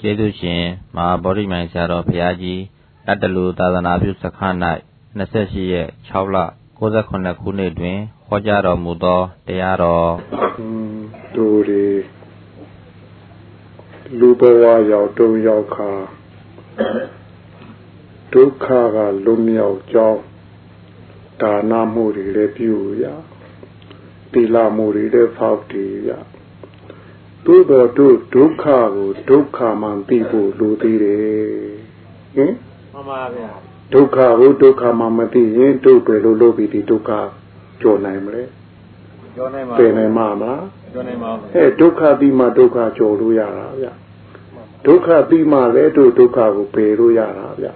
ကျေးဇူးရှင်မဟာဗောဓိမြိုင်ဆရာတော်ဘုရားကြီးတတလူသာသနာပြုစခန်း၌28ရက်6လ68ခုနှစ်တွင်ဟောကြားတော်မူသောတရားတော်ဒူရီလူဘဝရောက်တုံရောက်ခါဒုက္ခကလွတ်မြောက်ကြောင်းဒါနမှုတွေလည်းပြုရသီလမှုတွေလည်းဖောက်တည်ရ သို့တော်တို့ဒုက္ခကိုဒုက္ခမှန်သိဖို့လိုသေးတယ်ဟင်မှန်ပါဗျာဒုက္ခကိုဒုက္ခမှမသိရင်တို့ပဲလို့လို့ပြီးဒီဒုက္ခကြော်နိုင်မလဲကြော်နိုင်ပါပြင်နိုင်မှာမလားကြော်နိုင်ပါအဲဒုက္ခပြီးမှဒုက္ခကြော်လို့ရတာဗျဒုက္ခပြီးမှလည်းတို့ဒုက္ခကိုပယ်လို့ရတာဗျ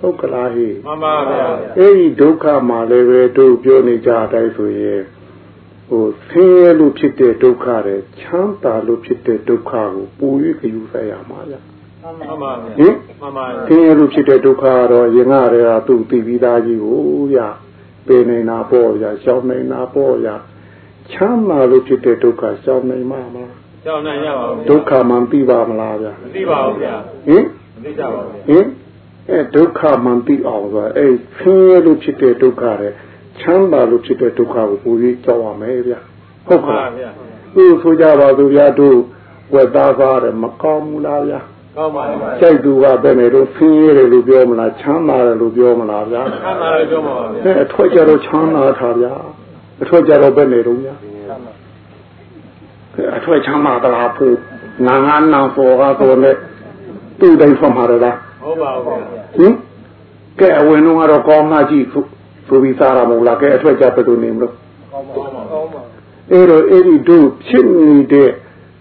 ဟုတ်ကလားဟိမှန်ပါဗျာအဲဒီဒုက္ခမှာလည်းပဲတို့ပြောနေကြတဲ့အတိုင်းဆိုရင် ဟိုဆင်းရဲလို့ဖြစ်တဲ့ဒုက္ခတဲ့ချမ်းသာလို့ဖြစ်တဲ့ဒုက္ခကိုပူ၍ကြယူဆိုင်ရမှာဗျမှန်ပါဗျာဟင်မှန်ပါဆင်းရဲလို့ဖြစ်တဲ့ဒုက္ခကတော့ရင်ကတည်းကသူ့သိပြီးသားကြီးကိုဗျပေနေတာပေါ့ဗျရှောင်းနေတာပေါ့ဗျချမ်းသာလို့ဖြစ်တဲ့ဒုက္ခရှောင်းနိုင်မှာမလားရှောင်းနိုင်ရပါဘူးဒုက္ခမှန်သိပါမလားဗျမသိပါဘူးဗျဟင်မသိကြပါဘူးဟင်အဲဒုက္ခမှန်သိအောင်ဆိုအဲဆင်းရဲလို့ဖြစ်တဲ့ဒုက္ခတဲ့ ချမ်းသာလို့ဖြစ်တဲ့ဒုက္ခကိုပူပြီးကြောက်ရမယ်ဗျဟုတ်ကဲ့ဗျသူဆိုကြပါသူဗျာတို့ဝက်သားသားတယ်မကောင်းဘူးလားဗျာကောင်းပါပါကြိုက်သူကဘယ်နဲ့တော့ဆင်းရဲတယ်လို့ပြောမလားချမ်းသာတယ်လို့ပြောမလားဗျာချမ်းသာတယ်ပြောမှာပါဗျာအဲအထွက်ကြတော့ချမ်းသာထားဗျာအထွက်ကြတော့ဘယ်နဲ့တော့ဗျာအထွက်ချမ်းသာတာဖို့ငါငါနောင်ပေါ်ကားဆိုနဲ့သူ့တိုင်းဖတ်မှာလားဟုတ်ပါဘူးဟင်ကဲအဝင်တော့ကတော့ကောင်းမှကြည့် ဆိုပြီးစားရမလားကဲအထွက်ကြဘယ်လိုနေမလို့ကောင်းပါကောင်းပါအဲ့တော့အဲ့ဒီတို့ဖြစ်နေတဲ့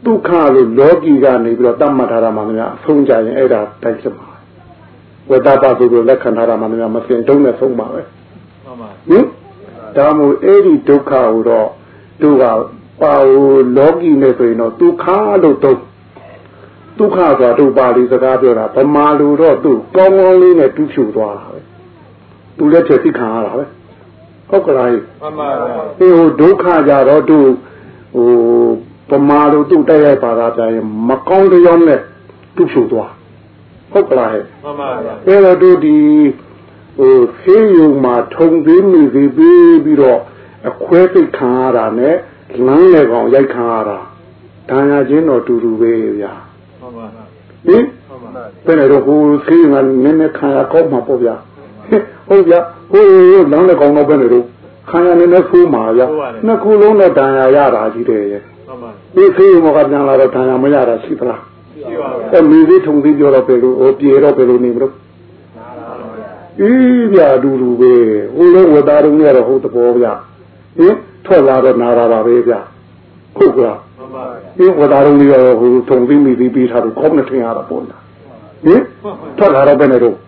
ဒုက္ခလို့လောကီကနေပြီးတော့တတ်မှတ်ထားတာမှများအဆုံးကြရင်အဲ့ဒါတိုက်ဖြစ်မှာဝတ္တပဆိုလို့လက်ခံထားတာမှများမစင်တုံးနဲ့ဆုံးပါပဲမှန်ပါဟင်ဒါမို့အဲ့ဒီဒုက္ခကိုတော့တို့ကပါဝလောကီနဲ့ဆိုရင်တော့ဒုက္ခလို့တုံးဒုက္ခဆိုတာတို့ပါဠိစကားပြောတာဗမာလူတော့သူ့ကောင်းကောင်းလေးနဲ့တူးဖြူသွားတာပဲ သူလည်းဖြစ်သိခံရတာပဲဟုတ်ကလားမှန်ပါဗျာဒီဟိုဒုက္ခကြတော့သူဟိုပမာလို့သူ့တိုက်ရိုက်ပါတာကြရင်မကောင်းတရားနဲ့တူးဖြူသွားဟုတ်ကလားမှန်ပါဗျာအဲတော့တို့ဒီဟိုဆေးရုံမှာထုံသေးမိသေးပြီးပြီးတော့အခွဲသိခံရတာနဲ့လမ်းလေကောင်ရိုက်ခံရတာဒါရချင်းတော့တူတူပဲဗျာမှန်ပါဟင်ဘယ်နဲ့တော့ဟိုဆေးရုံကနည်းနည်းခံရကောက်မှာပေါ့ဗျာ ဟုတ်ဗျာဟိုလမ်းလေကောင်တော့ဘယ်နဲ့တော့ခံရနေနဲ့ဆိုးမှာဗျာနှစ်ခုလုံးနဲ့တန်ရာရတာကြီးတယ်ရဲ့မှန်ပါဒီဆေးရုံကပြန်လာတော့တန်ရာမရတာရှိသလားရှိပါဘူးအဲမိသေးထုံသေးပြောတော့ပဲလို့ဟိုပြေတော့ပဲလို့နေမလို့အေးဗျာဒူဒူပဲဟိုလုံးဝသားတုံးရတော့ဟုတ်တဘောဗျာဟင်ထွက်လာတော့နာတာပါပဲဗျာဟုတ်ကလားမှန်ပါဒီဝသားတုံးလေးရောဟိုထုံသေးမိသေးပြီးထားတော့ကောင်းနေထင်ရတာပေါ့လားဟင်ထွက်လာတော့ပဲနေတော့နာတော့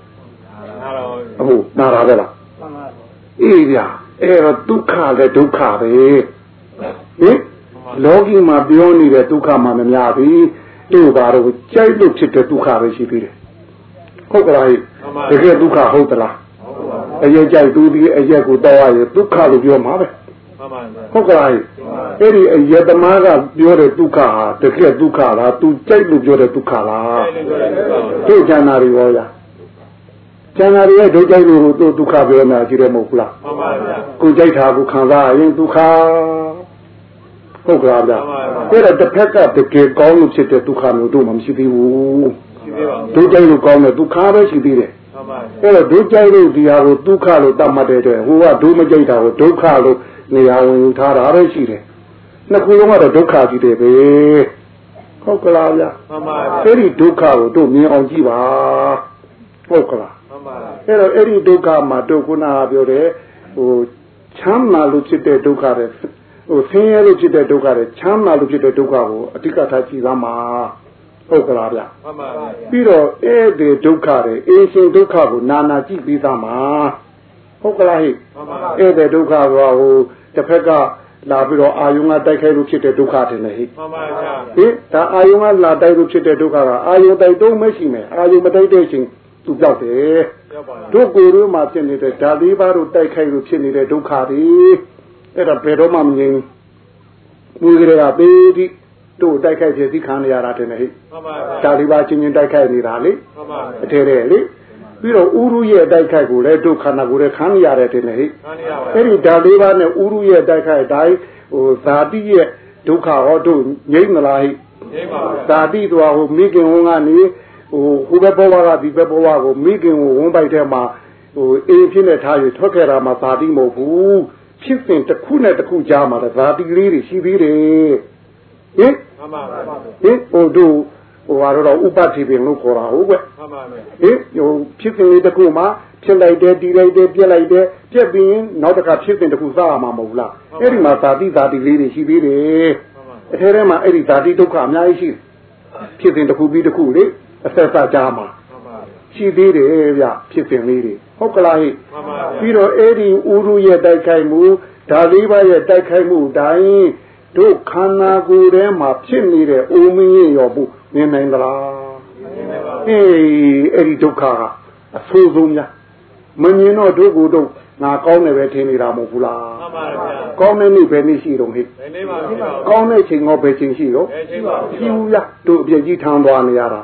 ဟုတ်နာတာပဲလားမှန်ပါအေးဗျာအဲ့တော့ဒုက္ခလည်းဒုက္ခပဲဟင်လောကီမှာပြောနေတဲ့ဒုက္ခမှမများဘူးတို့ဘာလို့ကြိုက်လို့ဖြစ်တဲ့ဒုက္ခပဲရှိသေးတယ်ဟုတ်ကလားတကယ်ဒုက္ခဟုတ်သလားအရဲ့ကြိုက်သူဒီအရဲ့ကိုတောက်ရရင်ဒုက္ခလို့ပြောမှာပဲဟုတ်ကလားအဲ့ဒီအယတမကပြောတဲ့ဒုက္ခဟာတကယ်ဒုက္ခလားသူကြိုက်လို့ပြောတဲ့ဒုက္ခလားတို့ဉာဏ်နာရီရောလား ကျန်တာတွေရဲ့ဒုက္ခလို့သူဒုက္ခပြောနေတာရှိတယ်မဟုတ်လားမှန်ပါဗျာကိုကြိုက်တာကိုခံစားရင်ဒုက္ခဟုတ်ကလားဗျာအဲ့ဒါတစ်ဖက်ကတကယ်ကောင်းလို့ဖြစ်တဲ့ဒုက္ခမျိုးတို့မှမရှိသေးဘူးရှိသေးပါဘူးဒုကြိုက်လို့ကောင်းတဲ့ဒုက္ခပဲရှိသေးတယ်မှန်ပါအဲ့တော့ဒုကြိုက်လို့ဒီဟာကိုဒုက္ခလို့တတ်မှတ်တဲ့အတွက်ဟိုကဒုမကြိုက်တာကိုဒုက္ခလို့နေရာဝင်ယူထားတာပဲရှိတယ်နှစ်ခုလုံးကတော့ဒုက္ခကြီးတယ်ပဲဟုတ်ကလားဗျာမှန်ပါဗျာအဲ့ဒီဒုက္ခကိုတို့မြင်အောင်ကြည့်ပါဟုတ်ကလား အဲ့တော့အဲ့ဒီဒုက္ခမှာတို့ခုနကပြောတယ်ဟိုချမ်းသာလို့ဖြစ်တဲ့ဒုက္ခတဲ့ဟိုဆင်းရဲလို့ဖြစ်တဲ့ဒုက္ခတဲ့ချမ်းသာလို့ဖြစ်တဲ့ဒုက္ခကိုအဓိကထားကြည့်သားမှာဟုတ်ကလားဗျမှန်ပါဗျပြီးတော့အဲ့ဒီဒုက္ခတဲ့အင်းရှင်ဒုက္ခကိုနာနာကြည့်ပြီးသားမှာဟုတ်ကလားဟိမှန်ပါအဲ့ဒီဒုက္ခကဟိုတစ်ဖက်ကလာပြီးတော့အာယုံကတိုက်ခိုက်လို့ဖြစ်တဲ့ဒုက္ခတင်လေဟိမှန်ပါဗျာဟင်ဒါအာယုံကလာတိုက်လို့ဖြစ်တဲ့ဒုက္ခကအာယုံတိုက်တော့မရှိမယ်အာယုံမတိုက်တဲ့ချင်း သူပြောက်တယ်တို့ကိုယ်တို့မှာဖြစ်နေတဲ့ဓာလေးပါးတို့တိုက်ခိုက်လို့ဖြစ်နေတဲ့ဒုက္ခတွေအဲ့ဒါဘယ်တော့မှမငြိမ်းဘူးကလေးကပေးပြီးတို့တိုက်ခိုက်ဖြစ်စီခံရတာတင်လေဟိမှန်ပါဗျာဒါလေးပါချင်းချင်းတိုက်ခိုက်နေတာလေမှန်ပါဗျာအထဲထဲလေပြီးတော့ဥရုရဲ့တိုက်ခိုက်ကိုလည်းတို့ခန္ဓာကိုယ်ရဲ့ခံရရတယ်တင်လေဟိခန်းရပါအဲ့ဒီဒါလေးပါနဲ့ဥရုရဲ့တိုက်ခိုက်တိုင်းဟိုဇာတိရဲ့ဒုက္ခဟောတို့ငြိမ့်မလားဟိနေပါဗျာဇာတိတော်ဟိုမိခင်ဝန်ကနေ ဟိုဟိုဘက်ဘဝကဒီဘက်ဘဝကိုမိခင်ကိုဝန်ပိုက်ထဲမှာဟိုအေးဖြစ်နေထားရထွက်ခဲ့တာမှဇာတိမဟုတ်ဘူးဖြစ်စဉ်တစ်ခုနဲ့တစ်ခုကြားမှာဇာတိလေးတွေရှိသေးတယ်ဟင်မှန်ပါဗျာဟင်ဟိုတို့ဟိုဟာတော့ဥပတိပင်လို့ခေါ်တာဟုတ်ကွမှန်ပါဗျာဟင်ဟိုဖြစ်စဉ်လေးတစ်ခုမှာဖြစ်လိုက်တယ်တီးလိုက်တယ်ပြက်လိုက်တယ်ပြက်ပြီးရင်နောက်တစ်ခါဖြစ်စဉ်တစ်ခုစရမှာမဟုတ်လားအဲ့ဒီမှာဇာတိဇာတိလေးတွေရှိသေးတယ်မှန်ပါအထဲထဲမှာအဲ့ဒီဇာတိဒုက္ခအများကြီးရှိတယ်ဖြစ်စဉ်တစ်ခုပြီးတစ်ခုလေ အဆက်ဆက်ကြားမှာမှန်ပါရှိသေးတယ်ဗျဖြစ်စဉ်လေးတွေဟုတ်ကလားဟိမှန်ပါဗျာပြီးတော့အဲ့ဒီဥရုရဲ့တိုက်ခိုက်မှုဒါလေးပါးရဲ့တိုက်ခိုက်မှုတိုင်းတို့ခန္ဓာကိုယ်ထဲမှာဖြစ်နေတဲ့အိုမင်းရဲ့ရောဘူးမြင်နိုင်သလားနေပါဗျာအေးအဲ့ဒီဒုက္ခကအဆိုးဆုံးများမမြင်တော့ဒုက္ခတို့ငါကောင်းတယ်ပဲထင်နေတာမဟုတ်ဘူးလားမှန်ပါဗျာကောင်းတဲ့နေ့ပဲနေ့ရှိတော့ဟိဘယ်နေပါဗျာကောင်းတဲ့ချိန်ငေါပဲချိန်ရှိတော့ဘယ်ချိန်ပါဖြူရတို့အပြည့်ကြီးထမ်းသွားနေရတာ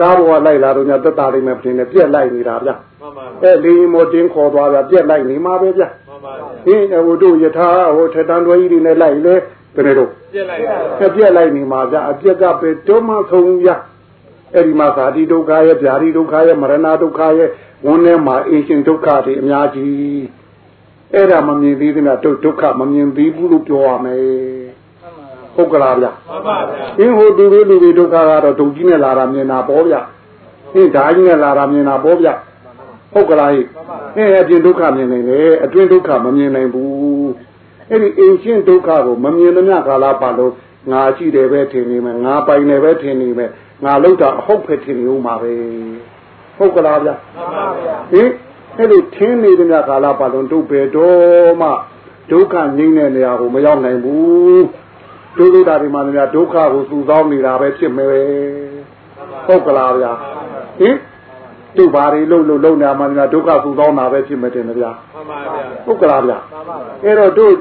ကားပေါ်ကလိုက်လာတော့ညသက်တာလေးမဲ့ပြင်နဲ့ပြက်လိုက်နေတာဗျမှန်ပါအဲလေရင်မော်တင်းခေါ်သွားဗျပြက်လိုက်နေမှာပဲဗျမှန်ပါဗျာဟင်းဟိုတို့ယထာဟိုထက်တန်းတွဲကြီးတွေနဲ့လိုက်လေဘယ်နဲ့တော့ပြက်လိုက်ပါပြက်ပြက်လိုက်နေမှာဗျအပြက်ကပဲတုံးမဆုံးဗျအဲ့ဒီမှာဇာတိဒုက္ခရဲ့ဗျာတိဒုက္ခရဲ့မရဏဒုက္ခရဲ့ဝန်ထဲမှာအင်းရှင်ဒုက္ခတွေအများကြီးအဲ့ဒါမမြင်သေးသမျှတို့ဒုက္ခမမြင်သေးဘူးလို့ပြောရမယ် ဟုတ်ကလားဗျမှန်ပါဗျာအင်းဟိုသူလေးလူတွေဒုက္ခကတော့ဒုက္ကြီးနဲ့လာတာမြင်တာပေါ့ဗျအင်းဓာကြီးနဲ့လာတာမြင်တာပေါ့ဗျဟုတ်ကလားဟိအင်းအပြင်ဒုက္ခမြင်နိုင်တယ်အတွင်းဒုက္ခမမြင်နိုင်ဘူးအဲ့ဒီအင်းရှင်းဒုက္ခကိုမမြင်သမျှကာလပတ်လုံးငါရှိတယ်ပဲထင်နေမယ်ငါပိုင်တယ်ပဲထင်နေမယ်ငါလောက်တာအဟုတ်ပဲထင်နေဦးမှာပဲဟုတ်ကလားဗျမှန်ပါဗျာဟင်အဲ့လိုထင်းနေသမျှကာလပတ်လုံးတို့ဘယ်တော့မှဒုက္ခငြိမ့်တဲ့နေရာကိုမရောက်နိုင်ဘူး ဒုက္ခတာတွေမှလည်းဒုက္ခကိုစုဆောင်းနေတာပဲဖြစ်မယ်ဟုတ်ကလားဗျာဟင်တို့ဘာတွေလို့လို့လုံနေမှလည်းဒုက္ခစုဆောင်းတာပဲဖြစ်မယ်တင်ဗျာမှန်ပါဗျာဟုတ်ကလားဗျာမှန်ပါဗျာအဲ့တော့တို့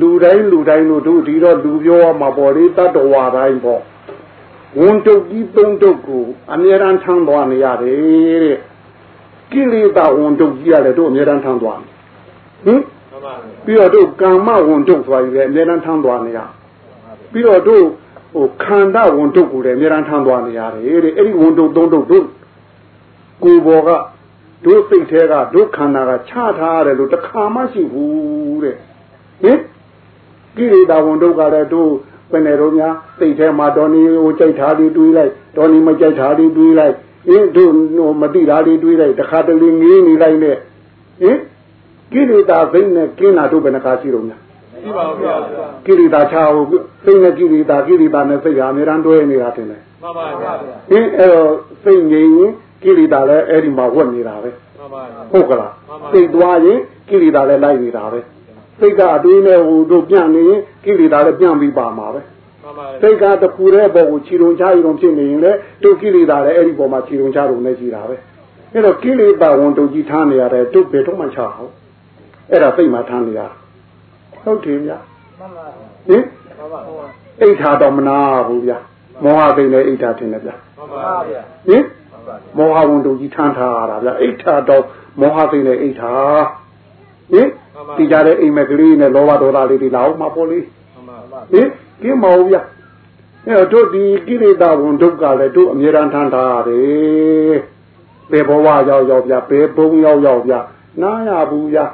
လူတိုင်းလူတိုင်းတို့တို့ဒီတော့လူပြောရမှာပေါ့လေတတ္တဝါတိုင်းပေါ့ဝန်တုတ်ကြီးသုံးတုတ်ကိုအမြဲတမ်းထမ်းသွားနေရတယ်တဲ့ကိလေသာဝန်တုတ်ကြီးရတယ်တို့အမြဲတမ်းထမ်းသွားနေဟင်မှန် ပြီးတော့တို့ကာမဝန်တုတ်သွားပြီလေအများအားထမ်းသွားနေရပြီးတော့တို့ဟိုခန္ဓာဝန်တုတ်ကိုလည်းအများအားထမ်းသွားနေရတယ်တဲ့အဲ့ဒီဝန်တုတ်သုံးတုတ်တို့ကိုယ်ပေါ်ကတို့စိတ်ထဲကတို့ခန္ဓာကချထားရတယ်လို့တခါမှရှိဘူးတဲ့ဟင်ကိလေသာဝန်တုတ်ကလည်းတို့ပင်နေတော့များစိတ်ထဲမှာဒေါ်နီကိုကြိုက်ထားပြီးတွေးလိုက်ဒေါ်နီမကြိုက်ထားပြီးတွေးလိုက်အင်းတို့မတိတာတွေတွေးလိုက်တခါတလေငေးနေလိုက်နဲ့ဟင် ကိလေသာစိတ်နဲ့ကင်းတာတို့ဘယ်နှခါရှိတော့များရှိပါဗျာကိလေသာချဟိုစိတ်နဲ့ကိလေသာကိလေသာနဲ့စိတ်ဟာအများတန်းတွဲနေတာတင်တယ်မှန်ပါဗျာ။အင်းအဲ့တော့စိတ်ငြိမ်ရင်ကိလေသာလည်းအဲ့ဒီမှာဝတ်နေတာပဲမှန်ပါဗျာ။ဟုတ်ကလားမှန်ပါ။စိတ်သွားရင်ကိလေသာလည်းလိုက်နေတာပဲ။စိတ်ကအတွေးနဲ့ဟိုတို့ပြန့်နေရင်ကိလေသာလည်းပြန့်ပြီးပါမှာပဲမှန်ပါ။စိတ်ကတခုတည်းပေါ်ကိုခြေတုံချရုံဖြစ်နေရင်လည်းတို့ကိလေသာလည်းအဲ့ဒီပေါ်မှာခြေတုံချရုံနဲ့ရှိတာပဲ။အဲ့တော့ကိလေသာဝန်တုတ်ကြီးထားနေရတယ်တို့ဘယ်တော့မှချအောင်။ အဲ့ဒါစိတ်မှာထားနေရ။ဟုတ်တယ်ဗျာမှန်ပါ။ဟင်မှန်ပါအိဋ္ဌာတော့မနာဘူးဗျာမောဟသိနေအိဋ္ဌာထင်တယ်ဗျာမှန်ပါဗျာဟင်မောဟဝန်တုကြီးထမ်းထားရတာဗျာအိဋ္ဌာတော့မောဟသိနေအိဋ္ဌာဟင်ဒီကြတဲ့အိမ်မက်ကလေးနဲ့လောဘဒေါသလေးတွေလာအောင်မပေါ်လေးမှန်ပါဟင်ကင်းမဟုတ်ဗျာအဲတော့တို့ဒီကိလေသာဝန်ဒုက္ခလည်းတို့အမြဲတမ်းထမ်းထားရတယ်ဘယ်ဘဝရောက်ရောက်ဗျာဘယ်ဘုံရောက်ရောက်ဗျာနားရဘူးဗျာ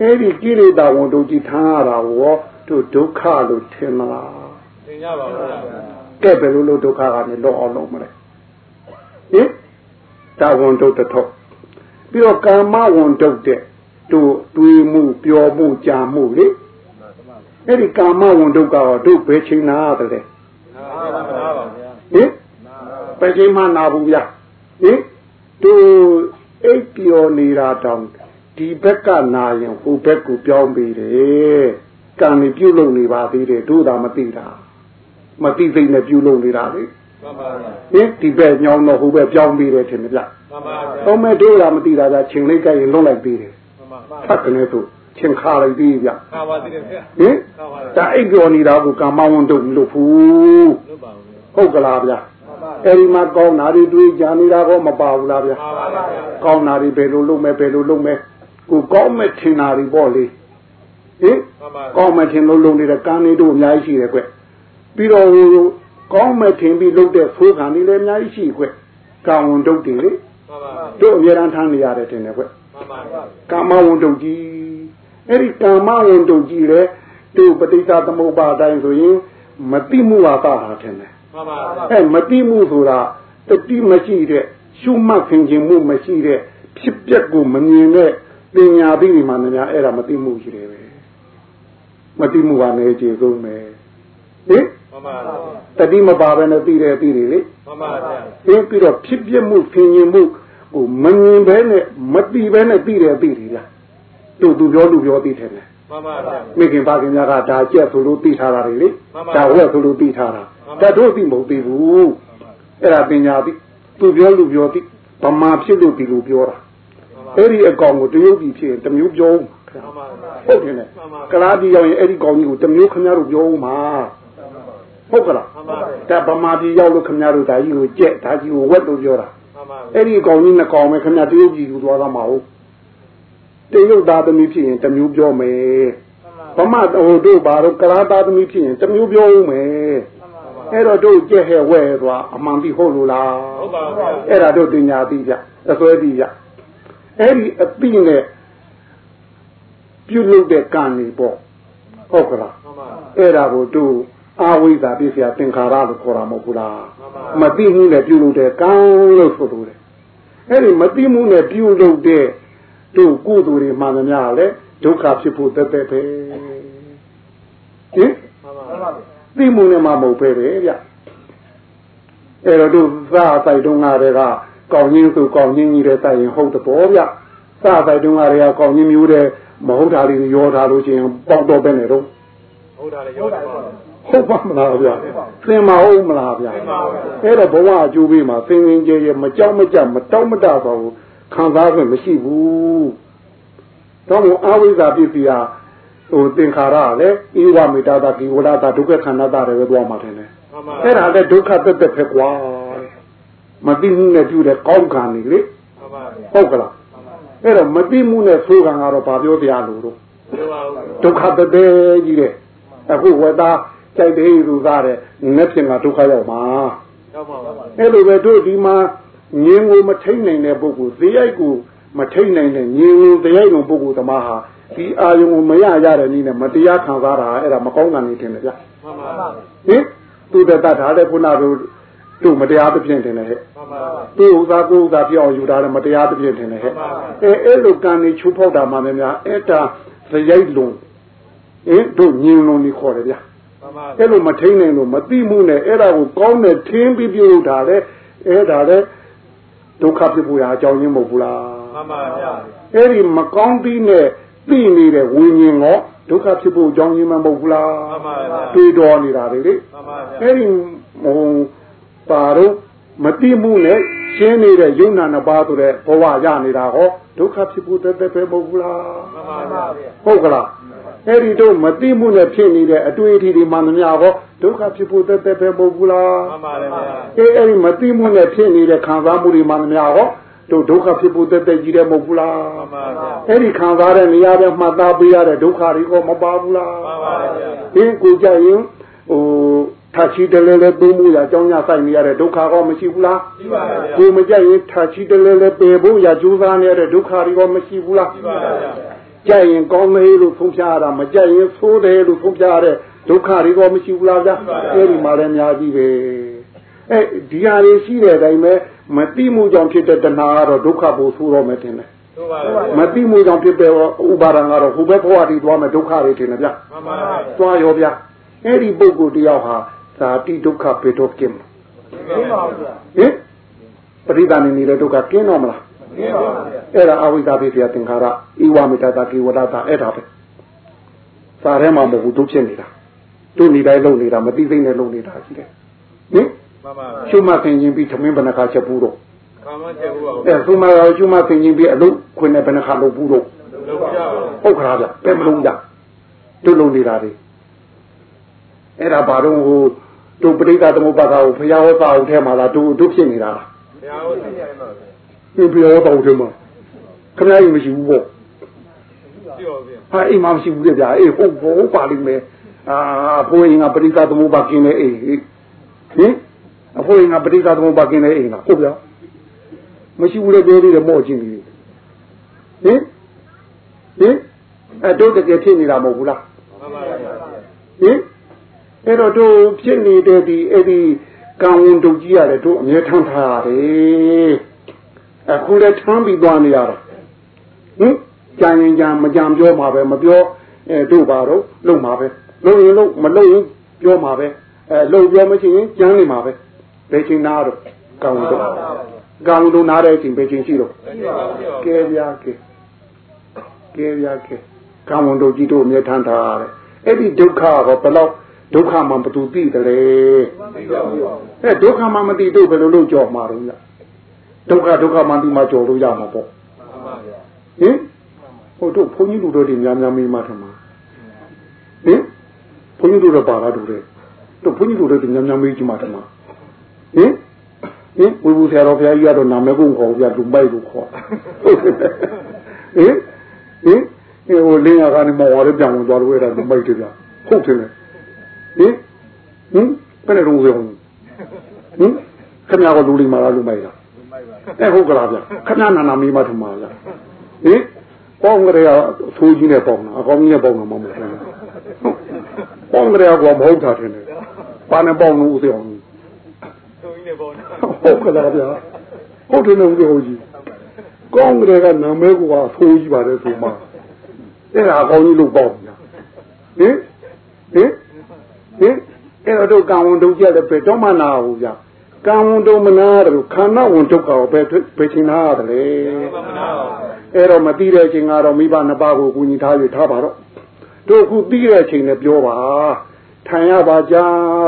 အဲ့ဒီကိလေသာဝန်ဒုကြီးထမ်းရတာကိုတို့ဒုက္ခလို့ထင်မလားသင်ကြပါဗျာကဲဘယ်လိုလုပ်ဒုက္ခကနေလောအောင်လုပ်မလဲဟင်တာဝန်တုတ်တစ်ထုပ်ပြီးတော့ကာမဝန်တုတ်တဲ့တို့တွေးမှုပြောမှုကြာမှုလေအဲ့ဒီကာမဝန်တုတ်ကတော့တို့ဘယ်ချိန်နာရတယ်လဲနားပါဗျာဟင်ဘယ်ချိန်မှနာဘူးဗျဟင်တို့အိပ်ပျော်နေတာတောင် ဒီဘက်ကနာရင်ဟိုဘက်ကိုပြောင်းပြီးတယ်ကံနေပြုတ်လုံနေပါသေးတယ်တို့သာမသိတာမသိသိနဲ့ပြုတ်လုံနေတာလေမှန်ပါဗျာဟင်ဒီဘက်ညောင်းတော့ဟိုဘက်ပြောင်းပြီးတယ်ထင်တယ်ဗျမှန်ပါဗျာ။တော့မဲ့တို့ကမသိတာကချိန်လေးကြိုက်ရင်လုံးလိုက်ပြီးတယ်မှန်ပါ။ဖတ်ကနေသူချင်းခါလိုက်သေးဗျခါပါသေးတယ်ဗျာဟင်ဒါအိပ်ကျော်နေတာကိုကာမဝန္တုလို့ဖူးလို့ပါဘူးဟုတ်ကလားဗျာအဲဒီမှာကောင်းတာတွေတွေးကြနေတာကောမပါဘူးလားဗျာပါပါဗျာကောင်းတာတွေဘယ်လိုလုပ်မဲဘယ်လိုလုပ်မဲ ကိုကောင်းမဲ့ထင်တာတွေပေါ့လေဟင်ပါပါကောင်းမဲ့ထင်လို့လုပ်နေတဲ့ကံတွေတို့အများကြီးရှိတယ်ကွပြီးတော့ကောင်းမဲ့ထင်ပြီးလုပ်တဲ့ဖိုးခံတွေလည်းအများကြီးရှိကွကံဝန်တုတ်တွေလေပါပါတို့အများအားထမ်းနေရတယ်ထင်တယ်ကွပါပါကာမဝန်တုတ်ကြီးအဲ့ဒီကာမဝန်တုတ်ကြီးလေတို့ပဋိစ္စသမုပ္ပါအတိုင်းဆိုရင်မတိမှုဝါပါတာထင်တယ်ပါပါအဲမတိမှုဆိုတာတတိမရှိတဲ့ရှုမှတ်ခင်ခြင်းမှုမရှိတဲ့ဖြစ်ပျက်ကိုမမြင်တဲ့ ပညာသိတွေမှလည်းများအဲ့ဒါမတိမှုရှိတယ်ပဲမတိမှုကနေခြေဆုံးပဲဟင်ပါပါတတိမပါဘဲနဲ့သိတဲ့အသိတွေလေပါပါဗျာဟင်ပြီးတော့ဖြစ်ပျက်မှုခင်ရင်မှုဟိုမမြင်ဘဲနဲ့မတိဘဲနဲ့သိတဲ့အသိတွေလားတို့သူပြောလူပြောသိတယ်လေပါပါဗျာမိခင်ပါခင်များကဒါကြက်ဆိုလို့သိထားတာတွေလေမှန်ပါဒါဝက်ဆိုလို့သိထားတာမှန်ပါဒါတို့သိမဟုတ်သေးဘူးအဲ့ဒါပညာသိသူပြောလူပြောသိဗမာဖြစ်လို့ဒီလိုပြောတာ အဲ့ဒီအကောင်ကိုတရုတ်ပြည်ဖြစ်ရင်တစ်မျိုးပြောဦးခင်ဗျာပါပါဟုတ်တယ်နဲ့မှန်ပါကလားပြည်ရောက်ရင်အဲ့ဒီကောင်ကြီးကိုတစ်မျိုးခင်ဗျားတို့ပြောဦးမှာဟုတ်ကလားမှန်ပါဒါဗမာပြည်ရောက်လို့ခင်ဗျားတို့ဒါကြီးကိုကြက်ဒါကြီးကိုဝက်လို့ပြောတာမှန်ပါအဲ့ဒီအကောင်ကြီးနှစ်ကောင်ပဲခင်ဗျာတရုတ်ပြည်ကိုသွားသားမှာဟုတ်တရုတ်သားသမီးဖြစ်ရင်တစ်မျိုးပြောမယ်ဗမာဟိုတို့ဘာတို့ကလားသားသမီးဖြစ်ရင်တစ်မျိုးပြောဦးမယ်အဲ့တော့တို့ကြက်ဟဲ့ဝဲသွားအမှန်ပြီးဟုတ်လို့လားဟုတ်ပါဗျာအဲ့ဒါတို့တင်ညာသိကြအစွဲသိကြ အဲ့ဒီအပိနဲ့ပြုလုပ်တဲ့ကံနေပေါ့ဟုတ်ကလားမှန်ပါအဲ့ဒါကိုတို့အာဝိဇ္ဇာပြည့်စရာသင်္ခါရလို့ခေါ်တာမဟုတ်ဘူးလားမှန်ပါမသိမှုနဲ့ပြုလုပ်တဲ့ကံလို့ဆိုလို့တယ်အဲ့ဒီမသိမှုနဲ့ပြုလုပ်တဲ့တို့ကုသိုလ်တွေမှန်သမျှလည်းဒုက္ခဖြစ်ဖို့တသက်ပဲဟင်မှန်ပါသိမှုနဲ့မှမဟုတ်ပဲပဲဗျအဲ့တော့တို့သာဆိုင်တုံးကတည်းက ကောင်းချင်းဆိုကောင်းချင်းကြီးတဲ့တိုင်ရင်ဟုတ်တဘောဗျသာဆိုင်တုံးကတည်းကကောင်းချင်းမျိုးတဲ့မဟုတ်တာတွေရောထားလို့ချင်းပေါက်တော့ပဲနေတော့ဟုတ်တာလေရောက်ပါပါဟုတ်ပါမလားဗျသင်မဟုတ်မလားဗျသင်ပါဗျအဲ့တော့ဘဝအကျိုးပေးမှာသင်ငင်ကြဲကြဲမကြောက်မကြမတောက်မတပါဘူးခံစားခွင့်မရှိဘူးတော့ဘုအာဝိဇ္ဇာပစ္စည်းဟာဟိုသင်္ခါရလည်းဤဝမေတ္တာတာကိဝရတာဒုက္ခခန္ဓာတာတွေပဲသွားမှာတယ်လေမှန်ပါအဲ့ဒါလည်းဒုက္ခတက်တက်ပဲကွာ မသိမှုနဲ့ပြုတဲ့ကောင်းကံနေလေမှန်ပါဗျာဟုတ်ကလားအဲ့တော့မသိမှုနဲ့ဆိုးကံကတော့ဘာပြောပြရလို့တော့ပြောပါဦးဒုက္ခတည်းကြီးတဲ့အခုဝတ္တာကြိုက်တဲ့လူသားတဲ့ငက်ပြင်ကဒုက္ခရောက်မှာရောက်ပါပါအဲ့လိုပဲတို့ဒီမှာငင်းကိုမထိန်နိုင်တဲ့ပုဂ္ဂိုလ်ဇေယိုက်ကိုမထိန်နိုင်တဲ့ငင်းကိုဇေယိုက်လုံးပုဂ္ဂိုလ်သမားဟာဒီအာယုံကိုမရရတဲ့နည်းနဲ့မတရားခံစားတာအဲ့ဒါမကောင်းတာနေတယ်ဗျာမှန်ပါဟင်သူတတ်တာတဲ့ခုနက တို့မတရားသဖြင့်တင်တယ်ဟဲ့မှန်ပါသူ့ဥစ္စာကိုယ်ဥစ္စာပြောင်းယူတာလည်းမတရားသဖြင့်တင်တယ်ဟဲ့အဲအဲ့လိုကံနေချိုးဖောက်တာမှလည်းများအဲ့ဒါဇယိုက်လုံးဟင်တို့ညင်လုံးนี่ခေါ်တယ်ဗျာမှန်ပါအဲ့လိုမထိန်နိုင်လို့မသိမှုနဲ့အဲ့ဒါကိုကောင်းတဲ့ထင်းပြီးပြုလုပ်တာလေအဲ့ဒါလေဒုက္ခဖြစ်ဖို့ရာအကြောင်းရင်းမဟုတ်ဘူးလားမှန်ပါဗျာအဲ့ဒီမကောင်းပြီးနဲ့သိနေတဲ့ဝိညာဉ်ကဒုက္ခဖြစ်ဖို့အကြောင်းရင်းမဟုတ်ဘူးလားမှန်ပါဗျာတွေးတော်နေတာလေလေမှန်ပါဗျာအဲ့ဒီဟို ပါတော့မတိမှုနဲ့ရှင်းနေတဲ့ယုံနာနှစ်ပါးဆိုတဲ့ဘဝရနေတာဟောဒုက္ခဖြစ်ဖို့တသက်ပဲမဟုတ်ဘူးလားမှန်ပါဗျာဟုတ်ကလားအဲ့ဒီတော့မတိမှုနဲ့ဖြစ်နေတဲ့အတွေ့အထိတွေမှန်သမျှဟောဒုက္ခဖြစ်ဖို့တသက်ပဲမဟုတ်ဘူးလားမှန်ပါလေဗျာအေးအဲ့ဒီမတိမှုနဲ့ဖြစ်နေတဲ့ခံစားမှုတွေမှန်သမျှဟောတို့ဒုက္ခဖြစ်ဖို့တသက်ကြီးတယ်မဟုတ်ဘူးလားမှန်ပါဗျာအဲ့ဒီခံစားတဲ့နေရာတွေမှတ်သားပေးရတဲ့ဒုက္ခတွေကမပါဘူးလားမှန်ပါလေဗျာဟင်းကိုကြရင်ဟို ထချီတလဲလဲသုံးမှုရအကြောင်းညဆိုင်နေရတဲ့ဒုက္ခကောမရှိဘူးလားရှိပါဗျာကိုမကြရင်ထချီတလဲလဲပေဖို့ရကြိုးစားနေရတဲ့ဒုက္ခတွေကောမရှိဘူးလားရှိပါဗျာကြရင်ကောင်းတယ်လို့ဆုံးဖြတ်ရတာမကြရင်ဆိုးတယ်လို့ဆုံးဖြတ်ရတဲ့ဒုက္ခတွေကောမရှိဘူးလားဗျာအဲ့ဒီမှာလည်းအများကြီးပဲအဲဒီဟာတွေရှိတဲ့အတိုင်းပဲမတိမှုကြောင့်ဖြစ်တဲ့တဏှာကတော့ဒုက္ခပိုဆိုးတော့မယ်တင်တယ်တို့ပါဗျာမတိမှုကြောင့်ဖြစ်တဲ့ဥပါဒံကတော့ဟိုဘက်ဘဝတည်သွားမယ်ဒုက္ခတွေတင်တယ်ဗျာမှန်ပါဗျာသွားရောဗျာအဲ့ဒီပုဂ္ဂိုလ်တယောက်ဟာ ဇာတိဒုက္ခပေတော့ကင်းမရှင်းပါဗျာဟင်ပရိသဏိနေတဲ့ဒုက္ခကင်းတော့မလားရှင်းပါဗျာအဲ့ဒါအဝိဇ္ဇာပိစယသင်္ခါရဤဝမေတ္တာကိဝဒတာအဲ့ဒါပဲစာထဲမှာမဟုတ်ဘူးတို့ဖြစ်နေတာတို့နေတိုင်းလုံနေတာမသိသိနဲ့လုံနေတာရှိတယ်ဟင်မှန်ပါဗျာရှုမှတ်ခင်ချင်းပြီးသမင်းဘဏ္ဍခါချက်ဘူးတော့ကာမချက်ဘူးပါအဲရှုမှတ်ရှုမှတ်ခင်ချင်းပြီးအလုခွင်နဲ့ဘဏ္ဍခါလုပ်ဘူးတော့လုံးကြပါဟဟုတ်ခလားဗျပဲမလုံးကြတို့လုံးနေတာတွေအဲ့ဒါဘာတော့ဟို တို့ပရိသသမုပ္ပါဒကိုဖရာဟောတာအောင်ထဲမှာလားတို့တို့ဖြစ်နေတာလားဘုရားဟုတ်တယ်ပြန်ပါဒီဖရာဟောတာအောင်ထဲမှာခမရကြီးမရှိဘူးပေါ့ပြောပြန်ဟာအိမ်မှာမရှိဘူးလေဗျာအေးဟုတ်ဟုတ်ပါလိမ့်မယ်အာအဖိုးရင်ကပရိသသမုပ္ပါကင်းနေအေးဟင်အဖိုးရင်ကပရိသသမုပ္ပါကင်းနေအိမ်လားဟုတ်ဗျာမရှိဘူးလေပြောသေးတယ်မော့ချင်းကြီးဟင်ဟင်အဲတို့တကယ်ဖြစ်နေတာမဟုတ်ဘူးလားမှန်ပါဗျာဟင် အဲ့တော့တို့ဖြစ်နေတဲ့ဒီအဲ့ဒီကံဝန်တုတ်ကြီးရတယ်တို့အမြဲထမ်းထားရတယ်အခုလည်းထမ်းပြီးသွားနေရတာဟင်ကြံရင်ကြံမကြံပြောမှာပဲမပြောအဲတို့ပါတော့လုံမှာပဲလုံရင်လုံမလုံရင်ပြောမှာပဲအဲလုံပြောမချင်းရင်ကြမ်းနေမှာပဲဘယ်ချိန်နာတော့ကံဝန်တုတ်ကံဝန်တုတ်နားတဲ့အချိန်ဘယ်ချိန်ရှိတော့ရှိပါဘူးကဲဗျာကဲကဲဗျာကဲကံဝန်တို့ကြီးတို့အမြဲထမ်းထားရတယ်အဲ့ဒီဒုက္ခကဘယ်တော့ ဒုက္ခမှဘသူသိတယ်လေသိပါဘူးအဲ့ဒုက္ခမှမသိတို့ဘယ်လိုလုပ်ကြော်မှာတော့ညဒုက္ခဒုက္ခမှသိမှကြော်လို့ရမှာပေါ့မှန်ပါဗျာဟင်ဟိုတို့ဘုန်းကြီးလူတို့တွေများများမေးမှထင်မှာဟင်ဘုန်းကြီးတို့တော့ပါလာတို့လေတို့ဘုန်းကြီးလူတို့တွေများများမေးကြည့်မှထင်မှာဟင်ဟင်ဝိဘူးဆရာတော်ဘုရားကြီးကတော့နာမည်ကုန်ခေါ်ပြလူမိုက်လို့ခေါ်ဟင်ဟင်ဟိုလင်းရကနေမော်ရပြန်ဝင်သွားလို့အဲ့ဒါလူမိုက်တယ်ဗျဟုတ်တယ်လေ ဟင်ဟင်ဘယ်နဲ့တော့ဆိုဟင်ခင်ဗျားကလူလေးမာလားလူမိုက်လားအဲဟုတ်ကလားဗျခင်ဗျားနာနာမေးမှထင်မှာလားဟင်ပေါင်းကြရအဆိုးကြီးနဲ့ပေါင်းတာအကောင်းကြီးနဲ့ပေါင်းတာမဟုတ်ဘူးပေါင်းကြရကမဟုတ်တာထင်တယ်ပါနဲ့ပေါင်းလို့ဦးစေအောင်သူကြီးနေပေါ့နော်ဟုတ်ကလားဗျာဟုတ်တယ်လို့ပြောကြီးကောင်းကြရကနာမည်ကအဆိုးကြီးပါတယ်ဆိုမှအဲ့ဒါအကောင်းကြီးလို့ပေါင်းညာဟင်ဟင် ဟင်အဲ့တော့ကံဝန်ဒုက္ခလည်းပဲတော့မနာဘူးဗျာကံဝန်ဒုမနာတယ်ခန္ဓာဝန်ဒုက္ခကိုပဲပဲချင်နာရတယ်လေမှန်ပါပါအဲ့တော့မသိတဲ့အချိန်ကတော့မိဘနှစ်ပါးကိုကူညီထားရထားပါတော့တို့အခုသိတဲ့အချိန်နဲ့ပြောပါထိုင်ရပါကြ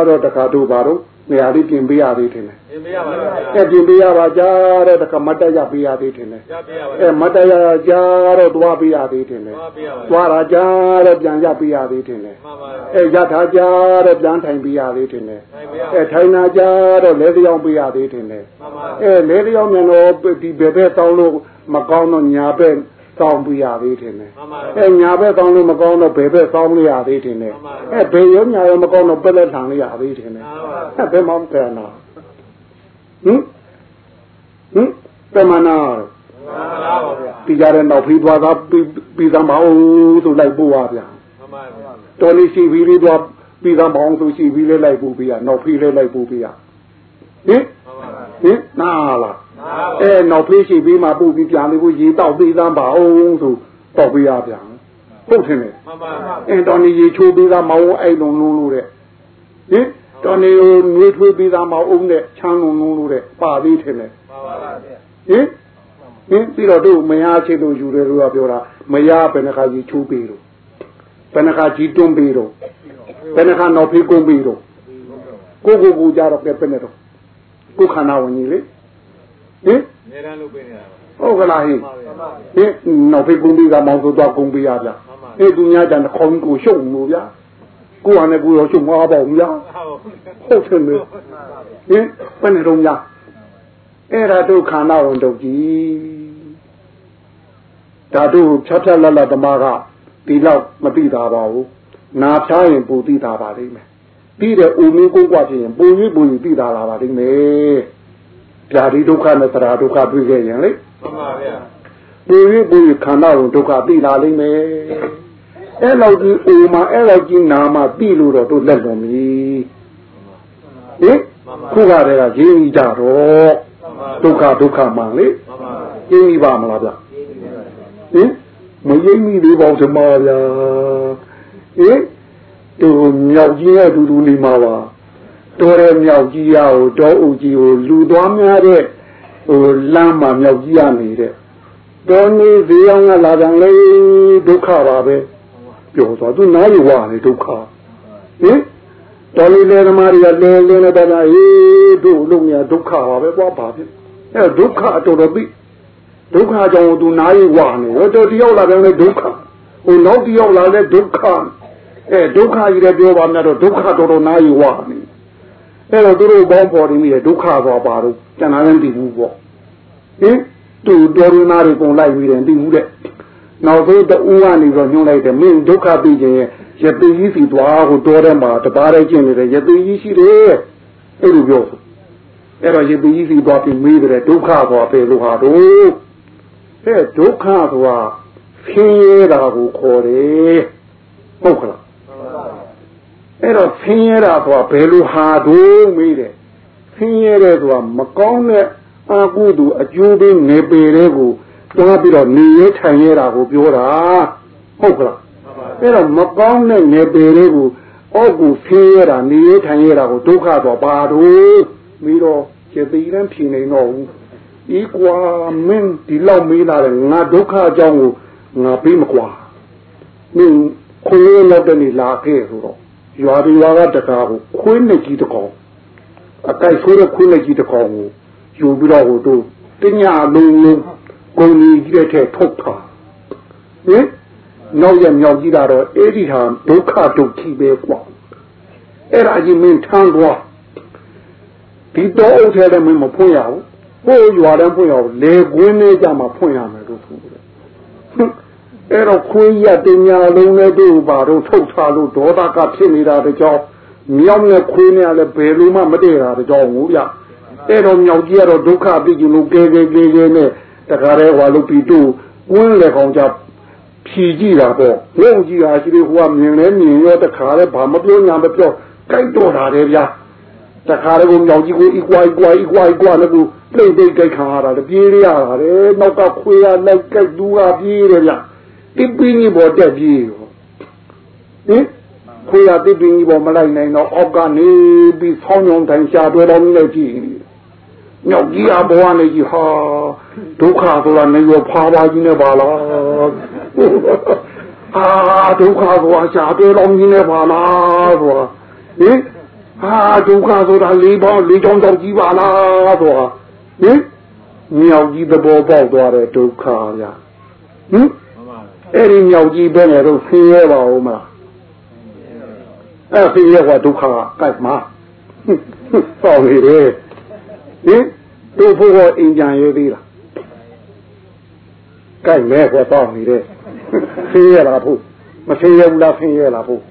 တော့တခါတို့ပါတော့နေရာလေးပြင်ပေးရသေးတယ် အင်းမရပါဘူးဗျာအဲ့ပြင်ပေးရပါကြတော့တခါမတ်တက်ရပေးရသေးတယ်ရပြရပါအဲ့မတ်တက်ရကြတော့သွားပေးရသေးတယ်သွားပြရပါသွားတာကြတော့ပြန်ရပေးရသေးတယ်မှန်ပါပါအဲ့ရထားကြတော့ပြန်ထိုင်ပေးရသေးတယ်နိုင်ပြရအဲ့ထိုင်နာကြတော့လဲလျောင်းပေးရသေးတယ်မှန်ပါအဲလဲလျောင်းမြန်တော့ဒီဘယ်ဘက်တောင်းလို့မကောင်းတော့ညာဘက်တောင်းပေးရသေးတယ်မှန်ပါအဲညာဘက်တောင်းလို့မကောင်းတော့ဘယ်ဘက်တောင်းလို့ရသေးတယ်အဲဘယ်ရောညာရောမကောင်းတော့ပက်လက်ထန်လို့ရသေးတယ်အဲဘယ်မှမကနာဟ င်ဟင်တမနာမှန်ပါပါဗျာဒီကြတဲ့နောက်ဖီးသွားတာပြီးသားမအောင်ဆိုလိုက်ပို့ပါဗျာမှန်ပါဗျာတော်လေးရှိပြီးလေးသွားပြီးသားမအောင်ဆိုရှိပြီးလေးလိုက်ပို့ပြရနောက်ဖီးလေးလိုက်ပို့ပြရဟင်မှန်ပါဟင်နာလားမှန်ပါအဲနောက်ဖေးရှိပြီးမှပို့ပြီးပြန်ပြီးကိုရေတောက်ပြီးသားမအောင်ဆိုတော့ပြရဗျာဟုတ်တယ်လေမှန်ပါအင်တော်နီရေချိုးပြီးသားမအောင်အဲ့လုံးလုံးလို့တဲ့ဟင် တော်နီကိုနှွေးထွေးပြီးသားမအောင်တဲ့ချမ်းလုံးလုံးလို့တဲ့ပါသေးတယ်လေမှန်ပါဗျာဟင်ဟင်ပြီးတော့တို့မရချစ်လို့ယူတယ်လို့ပြောတာမရဘယ်နှခါကြီးချိုးပြီးတော့ဘယ်နှခါကြီးတွန်းပြီးတော့ဘယ်နှခါနောက်ဖေးကုန်ပြီးတော့ကိုကိုကိုကြတော့ကဲပဲနဲ့တော့ကိုခန္ဓာဝင်ကြီးလေဟင်နေရန်လုပ်ပေးနေတာပါဟုတ်ကလားဟင်မှန်ပါဗျာဟင်နောက်ဖေးကုန်ပြီးကမောင်ဆိုတော့ကုန်ပြီးရဗျအေးသူများကြတယ်ခေါင်းကိုရှုံလို့ဗျာ ကိုဟာနဲ့ကိုရောရှုံမသွားပါဘူးဗျာဟုတ်ဟုတ်တယ်လေဟင်ဘယ်နဲ့တော့များအဲ့ဒါတို့ခန္ဓာဝင်တော့ကြီးဒါတို့ဖြတ်ဖြတ်လတ်လတ်ဓမ္မကဒီလောက်မသိတာပါဘူးနာဖြားရင်ပူသိတာပါလိမ့်မယ်ပြီးတဲ့ဦးမင်းကိုကွာဖြစ်ရင်ပူ၍ပူရင်သိတာလာပါလိမ့်မယ်ဗျာဒီဒုက္ခနဲ့သရာဒုက္ခတွေ့ခဲ့ရင်လေမှန်ပါဗျာပူ၍ပူ၍ခန္ဓာဝင်ဒုက္ခသိလာလိမ့်မယ် အဲ့လောက်ကြီးဦးမှာအဲ့လောက်ကြီးနာမှာသိလို့တော့တို့လက်လွန်ပြီဟင်ခုကတည်းကရင်းကြီးကြတော့ဒုက္ခဒုက္ခမှန်လေမှန်ပါရင်းကြီးပါမလားဗျဟင်မရင်းကြီးလေးပေါ့ဓမ္မဗျာဟင်သူမြောက်ကြီးရဲ့အတူတူနေမှာပါတော်တဲ့မြောက်ကြီးရကိုတောအုပ်ကြီးကိုလူသွားများတဲ့ဟိုလမ်းမှာမြောက်ကြီးရနေတဲ့တော်နေဇေယောင်းကလာကြလေဒုက္ခပါပဲ ပြောသွားသူနားရဝနေဒုက္ခဟင်တော်လေးလေသမားတွေကလဲလဲနေတာကဟေးတို့လုံးရဒုက္ခပါပဲကွာပါဖြစ်အဲဒုက္ခအတော်တော်ပြီဒုက္ခကြောင့်သူနားရဝနေတော့တော်တယောက်လာတယ်လေဒုက္ခဟိုနောက်တယောက်လာလဲဒုက္ခအဲဒုက္ခကြီးလည်းပြောပါများတော့ဒုက္ခတော်တော်နာယူဝါနေအဲ့တော့သူတို့ဘောင်းပေါ်နေမိတယ်ဒုက္ခသွားပါတော့ကျန်တာလည်းသိဘူးပေါ့ဟင်သူတော်ရင်းသားတွေပုံလိုက်ပြီးတယ်သိဘူးတဲ့ နောက်ဆုံးတူကနေတော့ညှို့လိုက်တယ်မင်းဒုက္ခသိခြင်းရဲ့ရတိကြီးစီသွားဟိုတော်တဲ့မှာတပါးတည်းကျင့်နေတယ်ရတိကြီးရှိတယ်အဲ့လိုပြောအဲ့တော့ရတိကြီးစီသွားပြီးမေးတယ်ဒုက္ခသွားပဲလို့ဟာတို့အဲ့ဒုက္ခဆိုတာဆင်းရဲတာကိုခေါ်တယ်ဟုတ်ကလားအဲ့တော့ဆင်းရဲတာဆိုတာဘယ်လိုဟာတို့မေးတယ်ဆင်းရဲတဲ့ဆိုတာမကောင်းတဲ့အကုသိုလ်အကျိုးပေးနေပေတဲ့ကို တွားပြီးတော့နေရထိုင်ရတာကိုပြောတာဟုတ်ကလားအဲ့တော့မကောင်းတဲ့နေပေတဲ့ကိုအောက်ကိုဆင်းရတာနေရထိုင်ရတာကိုဒုက္ခတော့ပါတို့ပြီးတော့ကျေတိရန်ဖြေနေတော့ဘူးဤကွာမင်းဒီလောက်မေးလာတယ်ငါဒုက္ခအကြောင်းကိုငါပြီးမကွာမင်းခွေးလောက်တဲ့နေလာခဲ့ဆိုတော့ရွာဒီရွာကတကားကိုခွေးနဲ့ကြီးတကောင်အကိုက်ဆိုးတဲ့ခွေးနဲ့ကြီးတကောင်ကိုယူပြီးတော့ဟိုတို့တညာလုံးလုံး ဂုံကြီးကြီးတဲ့ထုတ်ထားဟင်နောက်ရမြောက်ကြီးတာတော့အဲ့ဒီဟာဒုက္ခဒုက္ခိပဲကွာအဲ့ဒါကြီးမင်းထမ်းသွားဒီတော့အုပ်ထဲလည်းမင်းမဖွင့်ရဘူးဟိုရွာတန်းဖွင့်ရဘူးလေကွင်းလေးကြမှာဖွင့်ရမယ်လို့ဆိုတယ်အဲ့တော့ခွေးရတင်ညာလုံးနဲ့တို့ပါတော့ထုတ်ထားလို့ဒေါသကဖြစ်နေတာတကြောင်မြောက်နဲ့ခွေးနဲ့လည်းဘယ်လိုမှမတည့်တာတကြောင်ဘူးဗျအဲ့တော့မြောက်ကြီးကတော့ဒုက္ခသိကြလို့ကဲကဲကဲကဲနဲ့ တခါတည်းဟွာလို့ပြီးတော့ဝင်းလေကောင်ကြဖြီကြည့်တာပေါ့ငုံကြည့်တာရှိတယ်ဟိုကမြင်လဲမြင်ရောတခါတည်းဘာမပြောညာမပြောကြိုက်တော့တာတယ်ဗျာတခါတည်းကိုမြောက်ကြီးကိုအီကွာအီကွာအီကွာအီကွာနဲ့ကိုပြိတ်ပြိတ်ကြိုက်ခံရတာပြေးရရတာလေနောက်ကခွေးရလိုက်ကြိုက်သူကပြေးတယ်ဗျာတိပင်းကြီးပေါ်တက်ပြေးရောဟင်ခွေးရတိပင်းကြီးပေါ်မလိုက်နိုင်တော့အောက်ကနေပြီးဆောင်းညုံတိုင်ရှာတွဲတော်နေကြည့် ညောက်ကြီးအဘောကနေကြီးဟာဒုက္ခဆိုတာနေရောဖာပါကြီးနဲ့ပါလားအာဒုက္ခဆိုတာရှာတွဲတော်ကြီးနဲ့ပါလားဆိုတာဟင်ဟာဒုက္ခဆိုတာလေးပေါင်းလေးချောင်းတောက်ကြီးပါလားဆိုတာဟင်မြောက်ကြီးသဘောပေါက်သွားတဲ့ဒုက္ခဗျာဟင်အဲ့ဒီမြောက်ကြီးပဲနဲ့တော့ဆင်းရဲပါဦးမလားအဲ့ဆင်းရဲကဒုက္ခကကြိုက်မှာဟောနေတယ် ဟင်တို့ဖို့ကအင်ကြံရေးသေးလားကြိုက်မဲကွာပေါ့နေတယ်ဆင်းရဲလားဖို့မဆင်းရဲဘူးလားဆင်းရဲလားဖို့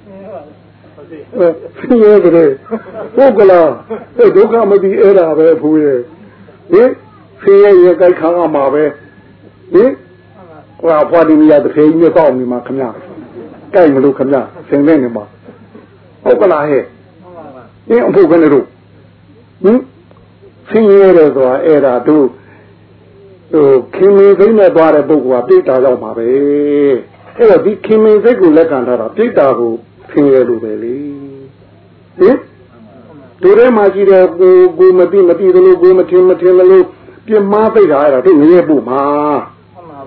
ဆင်းရဲတယ်ဟုတ်ကလားအဲ့ဒုက္ခမပြီးအဲ့ဒါပဲဖူးရဲ့ဟင်ဆင်းရဲရဲ့ကြိုက်ခံရမှာပဲဟင်ဟိုအဖွားဒီမရတစ်ခေကြီးနဲ့တော့နေမှာခမကြိုက်မလို့ခမဆင်းနေနေမှာဟုတ်ကလားဟဲ့ဟင်အဖို့ကနေတို့ဟင် ဆင်းရဲတယ်ဆိုတာအဲ့ဒါတို့ဟိုခင်မင်းသိနဲ့သွားတဲ့ပုဂ္ဂိုလ်ကပြိတ္တာရောက်မှာပဲအဲ့တော့ဒီခင်မင်းစိတ်ကိုလက်ခံထားတာပြိတ္တာကိုဆင်းရဲလို့ပဲလေဟင်တို့ထဲမှာရှိတဲ့ကိုကိုမသိမသိသလိုကိုမထင်မထင်သလိုပြင်းမာသိတာအဲ့ဒါတို့ငရဲပို့မှာ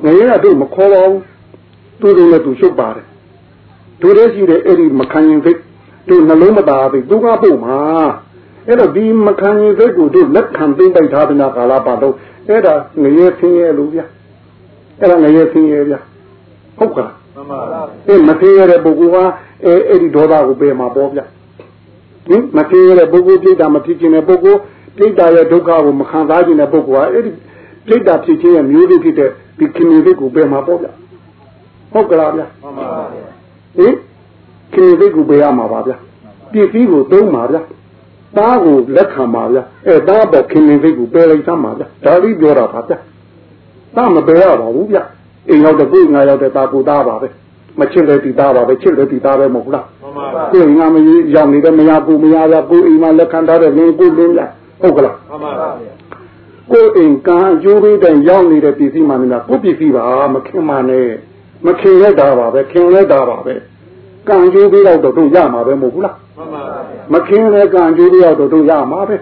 ငရဲကတို့မခေါ်ပါဘူးသူတို့လည်းသူရှုပ်ပါတယ်တို့ထဲရှိတဲ့အဲ့ဒီမခံရင်စိတ်တို့နှလုံးမသားသိသူကပို့မှာ အဲ့တော့ဒီမခံရင်စိတ်ကိုတို့လက်ခံသိမ့်တိုက်ထားတဲ့ကာလပတ်တော့အဲ့ဒါငရဲဆင်းရဲလို့ဗျအဲ့ဒါငရဲဆင်းရဲဗျဟုတ်ကလားမှန်ပါပါအေးမဆင်းရဲတဲ့ပုဂ္ဂိုလ်ကအဲအဲ့ဒီဒေါသကိုပယ်မှာပေါ့ဗျဟင်မဆင်းရဲတဲ့ပုဂ္ဂိုလ်ပြိတ္တာမဖြစ်ခြင်းတဲ့ပုဂ္ဂိုလ်ပြိတ္တာရဲ့ဒုက္ခကိုမခံစားခြင်းတဲ့ပုဂ္ဂိုလ်ကအဲ့ဒီပြိတ္တာဖြစ်ခြင်းရဲ့မျိုးလေးဖြစ်တဲ့ဒီခင်မင်စိတ်ကိုပယ်မှာပေါ့ဗျဟုတ်ကလားဗျမှန်ပါပါဟင်ခင်မင်စိတ်ကိုပယ်ရမှာပါဗျပစ္စည်းကိုသုံးပါဗျ သားကိုလက်ခံပါဗျအဲသားပေါ်ခင်မင်စိတ်ကိုပယ်လိုက်သမှာဗျဒါလေးပြောတာပါဗျသားမပယ်ရပါဘူးဗျအိမ်ရောက်တဲ့ကိုယ်ငါရောက်တဲ့သားကိုသားပါပဲမချစ်တဲ့ဒီသားပါပဲချစ်တဲ့ဒီသားပဲမဟုတ်လားမှန်ပါပါကိုယ်ငါမကြီးရောက်နေတဲ့မရကိုမရရကိုယ်အိမ်မှာလက်ခံထားတဲ့လင်းကိုလင်းရဟုတ်ကလားမှန်ပါပါကိုယ်အိမ်ကံအကျိုးပေးတဲ့ရောက်နေတဲ့ပစ္စည်းမှလည်းကိုယ်ပစ္စည်းပါမခင်ပါနဲ့မခင်ရတာပါပဲခင်ရတာပါပဲ ကံကျိုးပေးတော့တို့ရမှာပဲမဟုတ်ဘူးလားမှန်ပါပါမခင်တဲ့ကံကျိုးပေးတော့တို့ရမှာပဲ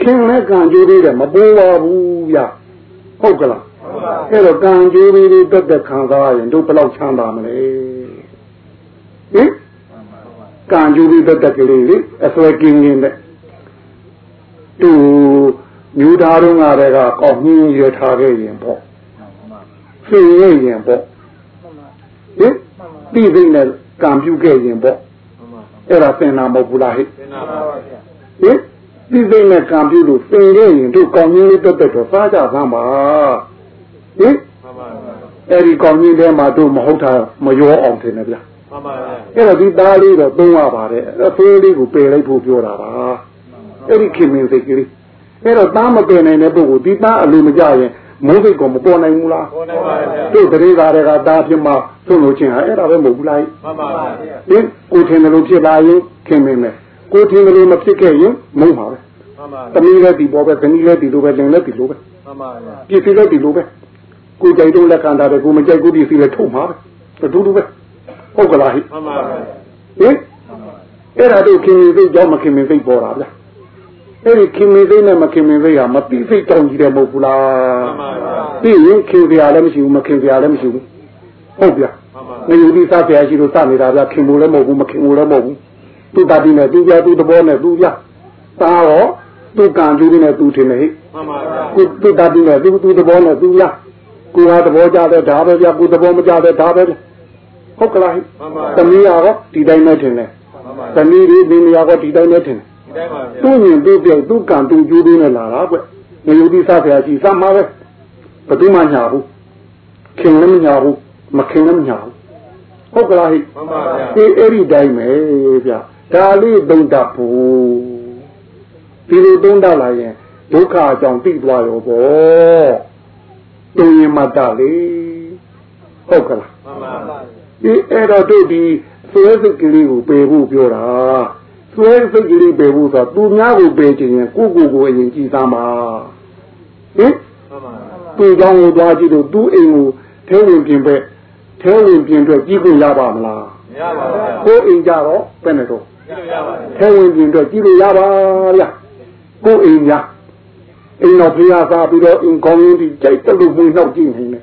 ခင်တဲ့ကံကျိုးပေးတယ်မပိုးပါဘူးဗျဟုတ်ကလားအဲ့တော့ကံကြိုးလေးတက်တက်ခံစားရင်တို့ဘယ်လောက်ချမ်းသာမလဲဟင်ကံကြိုးလေးတက်တက်ကလေးလေအစွဲကင်းကင်းတဲ့သူမြူသားတို့ကလည်းကောင်းကြီးရထားခဲ့ရင်ပေါ့ဆင်းရဲရင်ပေါ့ဟင်သိသိနဲ့ ကံပြုခဲ့ရင်ပေါ့မှန်ပါအဲ့ဒါသင်တာမဟုတ်ဘူးလားဟဲ့သင်္နာပါဗျာဟင်သိသိနဲ့ကံပြုလို့သင်ခဲ့ရင်တို့ကောင်းကြီးလေးတက်တက်တော့စားကြသမ်းပါဟင်မှန်ပါဗျာအဲ့ဒီကောင်းကြီးထဲမှာတို့မဟုတ်တာမရောအောင်ထင်တယ်ဗျာမှန်ပါဗျာအဲ့တော့ဒီသားလေးတော့သုံးရပါတယ်အဖေးလေးကိုပယ်လိုက်ဖို့ပြောတာပါအဲ့ဒီခင်မင်းစိတ်ကလေးအဲ့တော့သားမပယ်နိုင်တဲ့ပုဂ္ဂိုလ်ဒီသားအလိုမကြရင် မိုးစိတ်ကမပေါ်နိုင်ဘူးလားပေါ်နိုင်ပါဗျာတို့တရေသားတွေကသားဖြစ်မှသုံးလို့ချင်းဟာအဲ့ဒါပဲမဟုတ်ဘူးလားမှန်ပါဗျာဟင်ကိုထင်တယ်လို့ဖြစ်လာရင်ခင်မင်းမယ်ကိုထင်တယ်လို့မဖြစ်ခဲ့ရင်မုန်းပါပဲမှန်ပါတမီးလည်းဒီပေါ်ပဲဇနီးလည်းဒီလိုပဲလင်လည်းဒီလိုပဲမှန်ပါဗျာပြည့်စည်လည်းဒီလိုပဲကိုကြိုက်တော့လက်ခံတာတယ်ကိုမကြိုက်ဘူးပြည့်စည်လည်းထုတ်မှာပဲတူတူပဲဟုတ်ကလားဟိမှန်ပါဗျာဟင်အဲ့ဒါတို့ခင်မင်းစိတ်ကြောင့်မခင်မင်းစိတ်ပေါ်တာဗျ အဲ့ဒီခင်မင်းစိတ်နဲ့မခင်မင်းစိတ်ဟာမတိစိတ်တောင်းကြီးတယ်မဟုတ်ဘူးလားမှန်ပါဗျာပြီးရင်ခင်စရာလည်းမရှိဘူးမခင်စရာလည်းမရှိဘူးဟုတ်ဗျမှန်ပါငယူပြီးစားစရာရှိလို့စနေတာဗျခင်မို့လည်းမဟုတ်ဘူးမခင်မို့လည်းမဟုတ်ဘူးသူတတိနဲ့သူပြသူတဘောနဲ့သူပြသားရောသူကံသူနဲ့သူထင်တယ်ဟိမှန်ပါဗျာကိုသူတတိနဲ့သူသူတဘောနဲ့သူပြကိုဟာတဘောကြတဲ့ဒါပဲဗျကိုတဘောမကြတဲ့ဒါပဲဟုတ်ကလားဟိမှန်ပါသမီးရောဒီတိုင်းနဲ့ထင်တယ်မှန်ပါသမီးလေးဒီနေရာကဒီတိုင်းနဲ့ထင်တယ်ဒီတိုင်းပါဗျာ သူ့ရင်သူ့ပြောက်သူ့ကံသူ့ကျိုးသေးနဲ့လာတာကွငယူပြီးစားစရာရှိစမ်းမှာပဲဘယ်သူမှညာဘူးခင်လည်းမညာဘူးမခင်လည်းမညာဘူးဟုတ်ကလားဟိမှန်ပါဗျာဒီအဲ့ဒီတိုင်းပဲဗျဒါလေးသုံးတတ်ဖို့ဒီလိုသုံးတတ်လာရင်ဒုက္ခအကြောင်းသိသွားရောပေါ့တုံရင်မတတ်လေဟုတ်ကလားမှန်ပါဗျာဒီအဲ့တော့တို့ဒီဆွဲစိတ်ကလေးကိုပယ်ဖို့ပြောတာ ဆွဲစိတ်ကလေးပယ်ဖို့ဆိုတော့သူများကိုပယ်ခြင်းရင်ကိုကိုကိုအရင်ကြည်သားမှာဟင်မှန်ပါဗျာသူ့ကြောင့်ကိုသွားကြည့်လို့သူ့အိမ်ကိုထဲဝင်ပြင်ပဲထဲဝင်ပြင်အတွက်ကြည့်ခွင့်ရပါမလားမရပါဘူးဗျာကိုအိမ်ကြတော့ဘယ်နဲ့တော့ကြည့်လို့ရပါဗျာထဲဝင်ပြင်အတွက်ကြည့်လို့ရပါဗျာကိုအိမ်ညာအိမ်တော်ဖျားစားပြီးတော့အင်ကောင်းရင်ဒီကြိုက်တယ်လို့မှနှောက်ကြည့်နေတယ်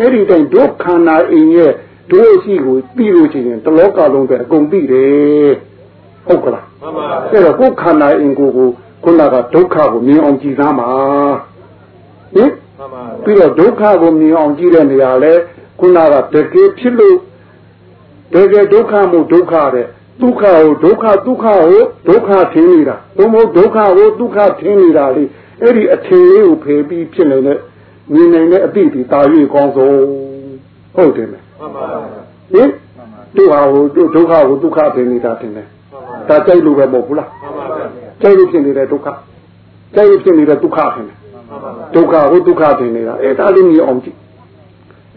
အဲ့ဒီတိုင်ဒုက္ခနာအိမ်ရဲ့ဒုရှိကိုပြီးလို့ရှိရင်တလောကလုံးပဲအကုန်ပြီးတယ် ဟုတ်ကလားမှန်ပါဗျာအဲ့တော့ကိုယ်ခန္ဓာအင်ကိုကိုခုနကဒုက္ခကိုမြင်အောင်ကြည်သားမှာဟင်မှန်ပါဗျာပြီးတော့ဒုက္ခကိုမြင်အောင်ကြည့်တဲ့နေရာလဲခုနကတကယ်ဖြစ်လို့တကယ်ဒုက္ခမှုဒုက္ခတဲ့ဒုက္ခကိုဒုက္ခဒုက္ခကိုဒုက္ခထင်းနေတာဘုံဘုံဒုက္ခကိုဒုက္ခထင်းနေတာလေအဲ့ဒီအထင်လေးကိုဖယ်ပြီးဖြစ်နေတဲ့မြင်နိုင်တဲ့အတိတ်ဒီတာ၍ကောင်းဆုံးဟုတ်တယ်မယ်မှန်ပါဗျာဟင်ဒုက္ခကိုဒုက္ခကိုဒုက္ခထင်းနေတာထင်တယ်မှန်ပါ ဒါကြိုက်လို့ပဲမဟုတ်ဘူးလားမှန်ပါဗျာကြိုက်လို့ဖြစ်နေတဲ့ဒုက္ခကြိုက်လို့ဖြစ်နေတဲ့ဒုက္ခထင်တယ်မှန်ပါဗျာဒုက္ခကိုဒုက္ခထင်နေတာအဲ့ဒါလေးမြင်အောင်ကြည့်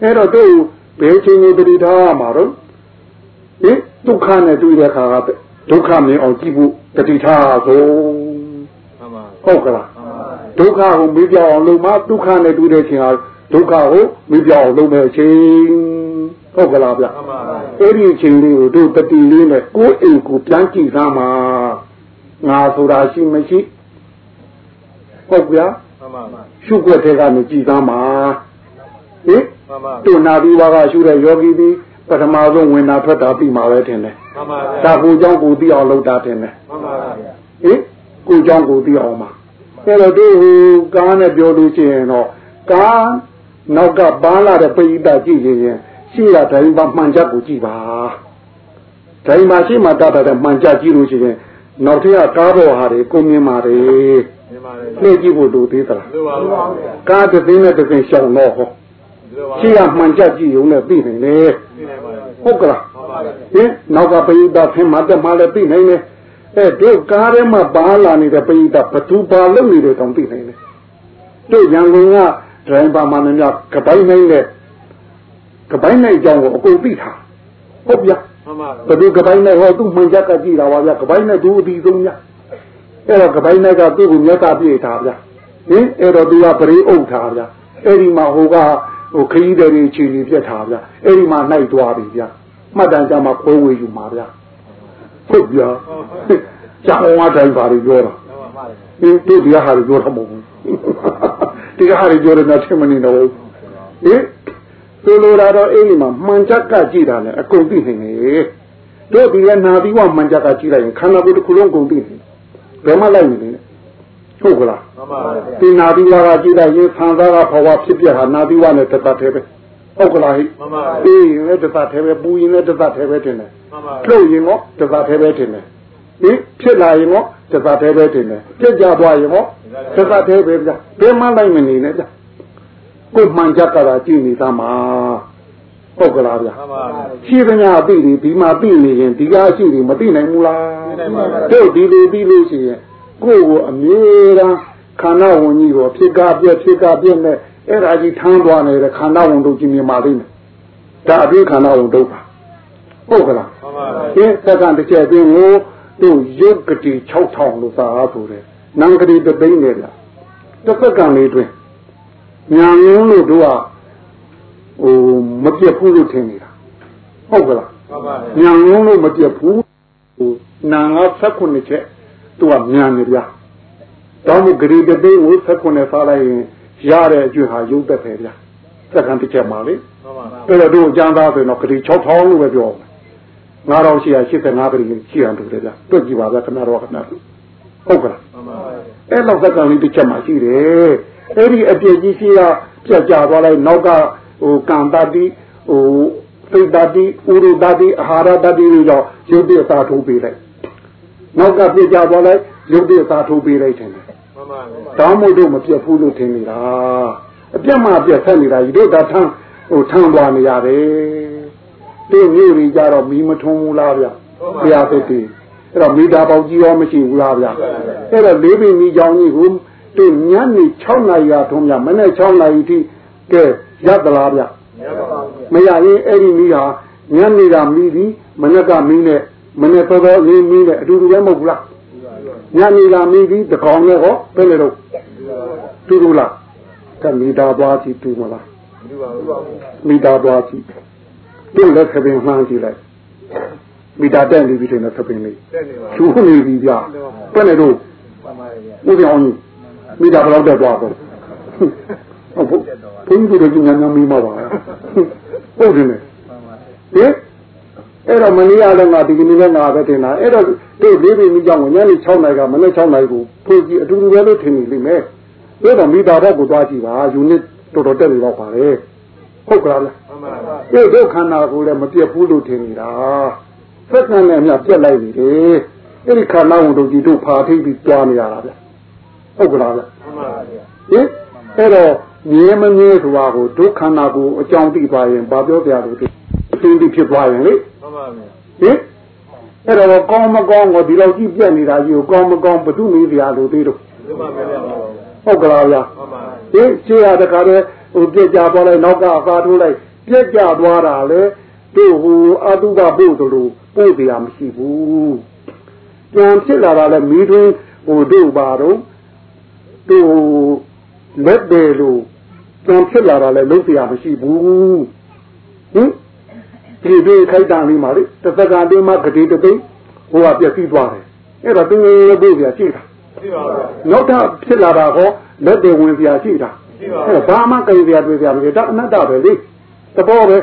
အဲ့တော့တို့ဘယ်ချိန်ကိုတတိထားရမှာတော့ဟင်ဒုက္ခနဲ့တွေ့တဲ့အခါကဒုက္ခမြင်အောင်ကြည့်ဖို့တတိထားဆိုမှန်ပါဟုတ်ကလားမှန်ပါဒုက္ခကိုမေ့ပြောင်းအောင်လုပ်မှဒုက္ခနဲ့တွေ့တဲ့ချိန်ဟာဒုက္ခကိုမေ့ပြောင်းအောင်လုပ်မဲ့အချိန် ဟုတ်ကလားဗျ မှန်ပါဗျာ အဲ့ဒီအချိန်လေးကိုတို့တတိလေးနဲ့ကိုယ်အိမ်ကိုပြန်ကြည့်သားမှာငါဆိုတာရှိမရှိဟုတ်ဗျာ မှန်ပါမှန် ရှုွက်တဲ့ကနေကြည်သားမှာဟင် ပါ တို့နာပြီးွားကရှုတဲ့ယောဂီသည်ပထမဆုံးဝင်တာထွက်တာပြီးမှာပဲထင်တယ် မှန်ပါဗျာ ဒါကိုเจ้าကိုသိအောင်လုပ်တာထင်တယ် မှန်ပါဗျာ ဟင်ကိုเจ้าကိုသိအောင်ပါအဲ့တော့တို့ဟိုကားနဲ့ပြောလို့ရှိရင်တော့ကားနောက်ကပန်းလာတဲ့ပိဋကကြည့်ရင် ရင်ရှိရတိုင်းပါမှန်ချက်ကိုကြည့်ပါတိုင်းမှာရှိမှတတ်တဲ့မှန်ချက်ကြည့်လို့ရှိရင်နောက်ထပ်ကားပေါ်ဟာတွေကိုမြင်ပါတယ်မြင်ပါတယ်နှိမ့်ကြည့်ဖို့လိုသေးသလားလိုပါဘူးဗျာကားတစ်သိန်းနဲ့တစ်သိန်းရှောင်တော့ဟောလိုပါရှိရမှန်ချက်ကြည့်ုံနဲ့သိနိုင်တယ်သိနိုင်ပါတယ်ဟုတ်ကလားမှန်ပါဗျာဟင်နောက်ကပိဋကဖင်မတက်မှလည်းသိနိုင်တယ်အဲတို့ကားထဲမှာပါလာနေတဲ့ပိဋကဘသူပါလို့နေတယ်တောင်သိနိုင်တယ်တို့ရန်ကုန်ကဒရိုင်ဘာမှမများကပိုင်းနိုင်တဲ့ ကပိုင်းနိုင်အကြောင်းကိုအကုန်သိထားဟုတ်ဗျာမှန်ပါဘယ်သူကပိုင်းနိုင်ဟောသူ့မှန်ချက်ကကြည့်တာပါဗျာကပိုင်းနိုင်သူအပြီးဆုံးဗျာအဲ့တော့ကပိုင်းနိုင်ကသူ့ကိုမျက်စာပြေးထားဗျာဟင်အဲ့တော့သူကပရိအုပ်ထားဗျာအဲ့ဒီမှာဟိုကဟိုခရီးသည်တွေခြေကြီးပြက်ထားဗျာအဲ့ဒီမှာနိုင်သွားပြီဗျာမှတ်တမ်းကြမှာခွဲဝေယူမှာဗျာဟုတ်ဗျာကျောင်းဝါတိုင်းပါလို့ပြောတာမှန်ပါဗျာဒီတို့ဒီဟာတွေပြောတာမဟုတ်ဘူးဒီဟာတွေပြောတယ်တော့သိမနေတော့ဘူးဟင် ဆိုလိုတာတော့အဲ့ဒီမှာမှန်ချက်ကကြည့်တာနဲ့အကုန်သိနေတယ်တို့ဒီကနာပြီးမှမှန်ချက်ကကြည့်လိုက်ရင်ခန္ဓာကိုယ်တစ်ခုလုံးကုန်သိနေဘယ်မှလိုက်နေလဲဟုတ်ကလားမှန်ပါဗျာဒီနာပြီးဝါကကြည့်လိုက်ရင်သံသာကဘဝဖြစ်ပြဟာနာပြီးဝနဲ့တတ်တတ်သေးပဲဟုတ်ကလားဟိမှန်ပါအေးရင်လည်းတစ်သက်သေးပဲပူရင်လည်းတစ်သက်သေးပဲတင်တယ်မှန်ပါလှုပ်ရင်ရောတစ်သက်သေးပဲတင်တယ်ဟင်ဖြစ်လာရင်ရောတစ်သက်သေးပဲတင်တယ်ပြက်ကြသွားရင်ရောတစ်သက်သေးပဲဗျာဘယ်မှလိုက်မနေနဲ့ဗျာ ကိုယ်မှန်ကြကြတာကြည့်နေသားမှာဟုတ်ကလားဗျာမှန်ပါရှိသမျှအသိတွေဒီမှာသိနေရင်ဒီကားရှိတွေမသိနိုင်ဘူးလားသိနိုင်ပါဘူးတို့ဒီလိုသိလို့ရှိရင်ကိုယ့်ကိုအမြဲတမ်းခန္ဓာဝင်ကြီးကိုဖြစ်ကားပြက်ဖြစ်ကားပြက်နဲ့အဲ့ဒါကြီးထမ်းသွားနေတဲ့ခန္ဓာဝင်တို့ကြီးမြင်ပါလိမ့်မယ်ဒါအပြီးခန္ဓာဝင်တို့ပါဟုတ်ကလားမှန်ပါဒီသက္ကန့်တစ်ချက်အတွင်းကိုတို့ယုတ်ကတိ6000လို့သာအားဆိုတယ်နံကတိတစ်သိန်းနဲ့လားတစ်သက္ကန့်လေးတွင် ညာငုံလို့တို့ကဟိုမပြတ်ဘူးလို့ထင်နေတာဟုတ်ကလားမှန်ပါညာငုံလို့မပြတ်ဘူးဟိုနာငါ16ချက်သူကညာနေဗျာတောင်းမှုဂရီတစ်သိန်းကို16စားလိုက်ရင်ရတဲ့အကျွဟာယုတ်သက်ပဲဗျာသက္ကန့်တစ်ချက်ပါလေမှန်ပါအဲ့တော့တို့အကျမ်းသားဆိုရင်တော့ဂရီ6000လို့ပဲပြောအောင်9885ဂရီရှိအောင်တူတယ်ဗျတွက်ကြည့်ပါဗျခင်ဗျားတို့ခင်ဗျားတို့ဟုတ်ကလားမှန်ပါအဲ့လောက်သက်ကံလေးတစ်ချက်မှရှိတယ် အဲ့ဒီအပြည့်ကြီးရှိကပြတ်ကြသွားလိုက်နောက်ကဟိုကံတတိဟိုစိတ်တတိဥရတတိအာဟာရတတိတွေတော့ရုပ်တည်စာထိုးပေးလိုက်နောက်ကပြတ်ကြသွားလိုက်ရုပ်တည်စာထိုးပေးလိုက်တယ်မှန်ပါတောင်းမို့တို့မပြတ်ဘူးလို့ထင်နေတာအပြတ်မှပြတ်ဆက်နေတာကြီးတို့ဒါထမ်းဟိုထမ်းသွားနေရတယ်တို့မျိုးတွေကြတော့မီးမထုံးဘူးလားဗျဘုရားသခင်အဲ့တော့မိသားပေါက်ကြီးရောမရှိဘူးလားဗျအဲ့တော့လေးပင်ကြီးကြောင်းကြီးကို တို့ညနေ6နာရီကထုံးပြမနေ့6နာရီထိကဲရသလားဗျမှန်ပါမရရင်အဲ့ဒီမီးဟာညနေကမီးပြီးမနေ့ကမီးနဲ့မနေ့တော်တော်လေးမီးနဲ့အတူတူပဲမဟုတ်ဘူးလားညနေကမီးပြီးတကောင်နဲ့ဟောဘယ်လိုလုပ်တူတူလားကမီတာသွားကြည့်တူမလားဒီပါဘူးမီတာသွားကြည့်သူ့လက်ခပင်မှန်းကြည့်လိုက်မီတာတက်နေပြီတဲ့ခပင်လေးတက်နေပါချူနေပြီဗျဘယ်နဲ့တော့မှန်ပါရဲ့ဦးပြောင်းကြီး မီတာဘယ်လောက်တက်သွားတော့ဟုတ်ဘုဘုန်းကြီးတို့ကညညမီးမပါဟုတ်တယ်လေမှန်ပါဟင်အဲ့တော့မနေ့ကလည်းငါဒီကနေ့လည်းငါပဲတင်တာအဲ့တော့တို့လေးပြီမိကြောင့်ညနေ6နာရီကမနေ့6နာရီကိုဖိုးကြည့်အတူတူပဲလို့ထင်နေလိမ့်မယ်ဒါတော့မီတာဘက်ကိုသွားကြည့်ပါယူနစ်တော်တော်တက်နေတော့ပါလေဟုတ်ကလားမှန်ပါအဲ့ဒုက္ခနာကိုလည်းမပြတ်ဘူးလို့ထင်နေတာသက်ကနဲ့အမြပြတ်လိုက်နေတယ်အဲ့ဒီခန္ဓာဝင်တို့ကြီးတို့ဖာထိပ်ပြီးတွားနေရတာဗျ ဟုတ်ကလားဗျမှန်ပါဟင်အဲ့တော့မြဲမမြဲဆိုတာကိုဒုက္ခနာကိုအကြောင်းသိပါရင်ဘာပြောပြလို့ဒီအသိသိဖြစ်သွားရင်လေမှန်ပါဗျာဟင်အဲ့တော့ကောင်းမကောင်းကိုဒီလောက်ကြည့်ပြက်နေတာကြီးကိုကောင်းမကောင်းဘုသူနေကြလို့သေးတော့ဒီမှာပဲဗျာမှန်ဟုတ်ကလားဗျာပါဟင်ရှေ့ရတခါတည်းဟိုပြက်ကြသွားလိုက်နောက်ကအသာထိုးလိုက်ပြက်ကြသွားတာလေတို့ဟိုအတုပပို့သလိုပို့တရားမရှိဘူးကြံဖြစ်လာတာလဲမီးတွင်းဟိုတို့ပါတော့ တို့လက်တယ်လို့ကြံဖြစ်လာတာလဲလုံးတရားမရှိဘူးဟင်ဒီဒီခိုက်တန်လေးမှာလေတစ်သက်ကတည်းမှဂတိတသိန်းဟိုကပြက်စီးသွားတယ်အဲ့တော့တင်းလေးပို့ပြရှိတာဒီပါဗျာနောက်ထပ်ဖြစ်လာတာဟောလက်တယ်ဝင်ပြရှိတာဒီပါအဲ့ဘာမှကြိုင်ပြတွေ့ပြမလို့ဒါအနတ္တပဲလေသဘောပဲ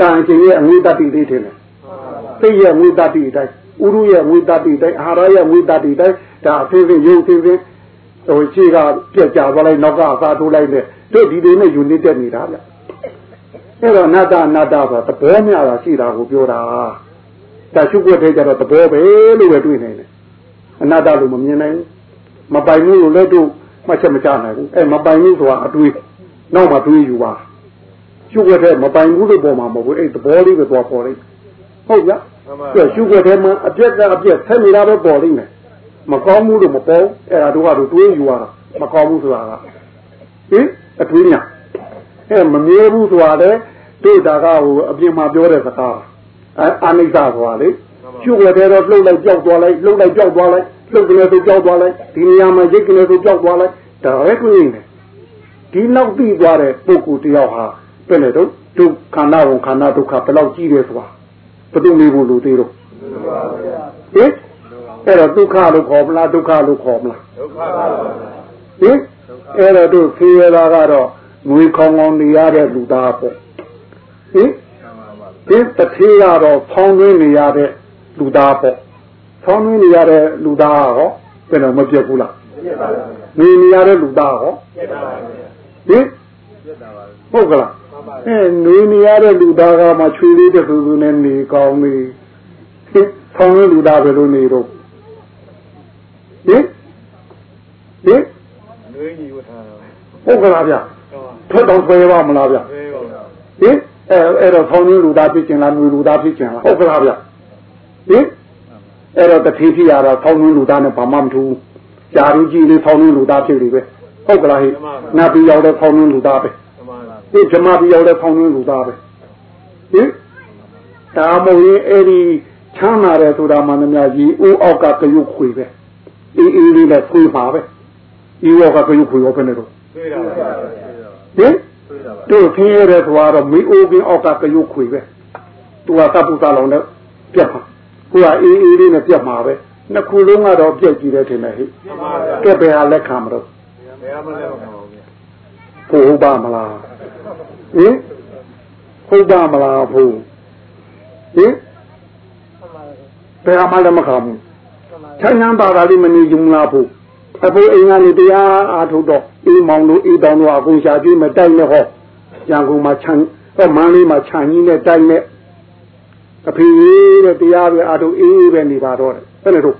ကံရှင်ရဲ့အငွေတတိလေးထင်တယ်စိတ်ရဲ့အငွေတတိအတိုင်းဥရုရဲ့အငွေတတိအတိုင်းအာဟာရရဲ့အငွေတတိအတိုင်းဒါအသေးသေးရုပ်သေးသေး ဟိုရှိကပြက်ကြသွားလိုက်နောက်ကအသာထိုးလိုက်နဲ့တို့ဒီလိုနဲ့ယူနစ်တက်နေတာဗျအဲ့တော့အနတ္တအနတ္တဆိုတာသဘောမျှတာရှိတာကိုပြောတာဒါရှုပ်ွက်တဲ့ကြတော့သဘောပဲလို့ပဲတွေ့နေတယ်အနတ္တလို့မမြင်နိုင်ဘူးမပိုင်ဘူးလို့လည်းတို့မှတ်ချက်မချနိုင်ဘူးအဲမပိုင်ဘူးဆိုတာအတွေးနောက်မှတွေးယူပါရှုပ်ွက်တဲ့မပိုင်ဘူးလို့ပေါ်မှာမဟုတ်ဘူးအဲသဘောလေးပဲသွားပေါ်လိုက်ဟုတ်ကြမှန်ပါပြရှုပ်ွက်တဲ့မှာအပြက်ကအပြက်ဆက်နေတာပဲပေါ်လိမ့်မယ် မကောင်းဘူးလို့မပေါ်အဲ့ဒါတို့ကတော့တွေးယူရတာမကောင်းဘူးဆိုတာကဟင်အတွေးညာအဲမမြဲဘူးဆိုတာလေတို့ဒါကဟိုအပြင်မှာပြောတဲ့စကားအဲအာနိစ္စဆိုတာလေကျုပ်လည်းတော့လှုပ်လိုက်ကြောက်သွားလိုက်လှုပ်လိုက်ကြောက်သွားလိုက်လှုပ်ကလေးဆိုကြောက်သွားလိုက်ဒီနေရာမှာရိတ်ကလေးဆိုကြောက်သွားလိုက်ဒါပဲတွေ့နေတယ်ဒီနောက်ပြီးသွားတဲ့ပုဂ္ဂိုလ်တယောက်ဟာပြည့်လေတော့ဒုက္ခနာဝန်ခန္ဓာဒုက္ခဘယ်လောက်ကြီးတယ်ဆိုတာဘယ်သူနေဖို့လို့သေးတော့ဟင် အဲ့တော့ဒုက္ခလို့ခေါ်မလားဒုက္ခလို့ခေါ်မလားဒုက္ခပါဗျာဟင်အဲ့တော့တို့ဖေးရတာကတော့ငွေခေါင်ခေါင်နေရတဲ့လူသားပေါ့ဟင်ဒီတစ်ထေးကတော့ဖောင်းသွင်းနေရတဲ့လူသားပေါ့ဖောင်းသွင်းနေရတဲ့လူသားဟောဘယ်တော့မပြတ်ဘူးလားပြည့်ပါဗျာနေနေရတဲ့လူသားဟောပြည့်ပါဗျာဟင်ပြည့်တာပါဟုတ်ကလားမှန်အဲနေနေရတဲ့လူသားကမှချွေလေးတစ်ခုခုနဲ့နေကောင်းပြီဟင်ဆောင်းလူသားပဲလို့နေတော့ ဟင်ဟင်နွေးကြီးဝတ်ထားတော့ဟုတ်ကလားဗျဟုတ်ပါထွက်တော့ဆွဲပါမလားဗျဘယ်ပါလဲဟင်အဲအဲ့တော့ဆောင်းလူသားဖြစ်ကျင်လားလူလူသားဖြစ်ကျင်လားဟုတ်ကလားဗျဟင်အဲ့တော့တတိဖြစ်ရတာဆောင်းလူသားနဲ့ဘာမှမထူးဂျာရူကြီးလေးဆောင်းလူသားဖြစ်လေပဲဟုတ်ကလားဟိနတ်ပြည်ရောက်တဲ့ဆောင်းလူသားပဲသမားလားဒီဓမ္မပြည်ရောက်တဲ့ဆောင်းလူသားပဲဟင်ဒါမို့ရင်အဲ့ဒီချမ်းသာတယ်ဆိုတာမှလည်းများကြီးဦးအောက်ကကရုခွေပဲ အေးအေးလေးနဲ့ခွေပါပဲဒီအောက်ကကရုခွေရောပဲနေတော့တွေ့တာပါဟင်တွေ့တာပါတို့ခင်းရတဲ့သွားတော့မေအိုးကင်းအောက်ကကရုခွေပဲသူကတပ်ပုသားလောင်နဲ့ပြတ်မှာကိုကအေးအေးလေးနဲ့ပြတ်မှာပဲနှစ်ခုလုံးကတော့ပြက်ကြည့်တယ်ထင်တယ်ဟိသမားလားကဲဘယ်ဟာလက်ခံမလို့ဘယ်မှလည်းမခံပါဘူးကိုဟုတ်ပါမလားဟင်ဟုတ်ပါမလားဘုဟင်ဘယ်မှလည်းမခံဘူး ချမ်းချမ်းသာသာလေးမနေကြဘူးလားဘုအဖိုးအိမ်ကနေတရားအားထုတ်တော့အေးမောင်တို့အေးတောင်တို့အကုန်ရှာကြည့်မတိုက်နဲ့ဟောရန်ကုန်မှာခြံဟောမန်းလေးမှာခြံကြီးနဲ့တိုက်နဲ့အဖေတဲ့တရားပဲအားထုတ်အေးအေးပဲနေပါတော့တယ်ဘယ်နဲ့တော့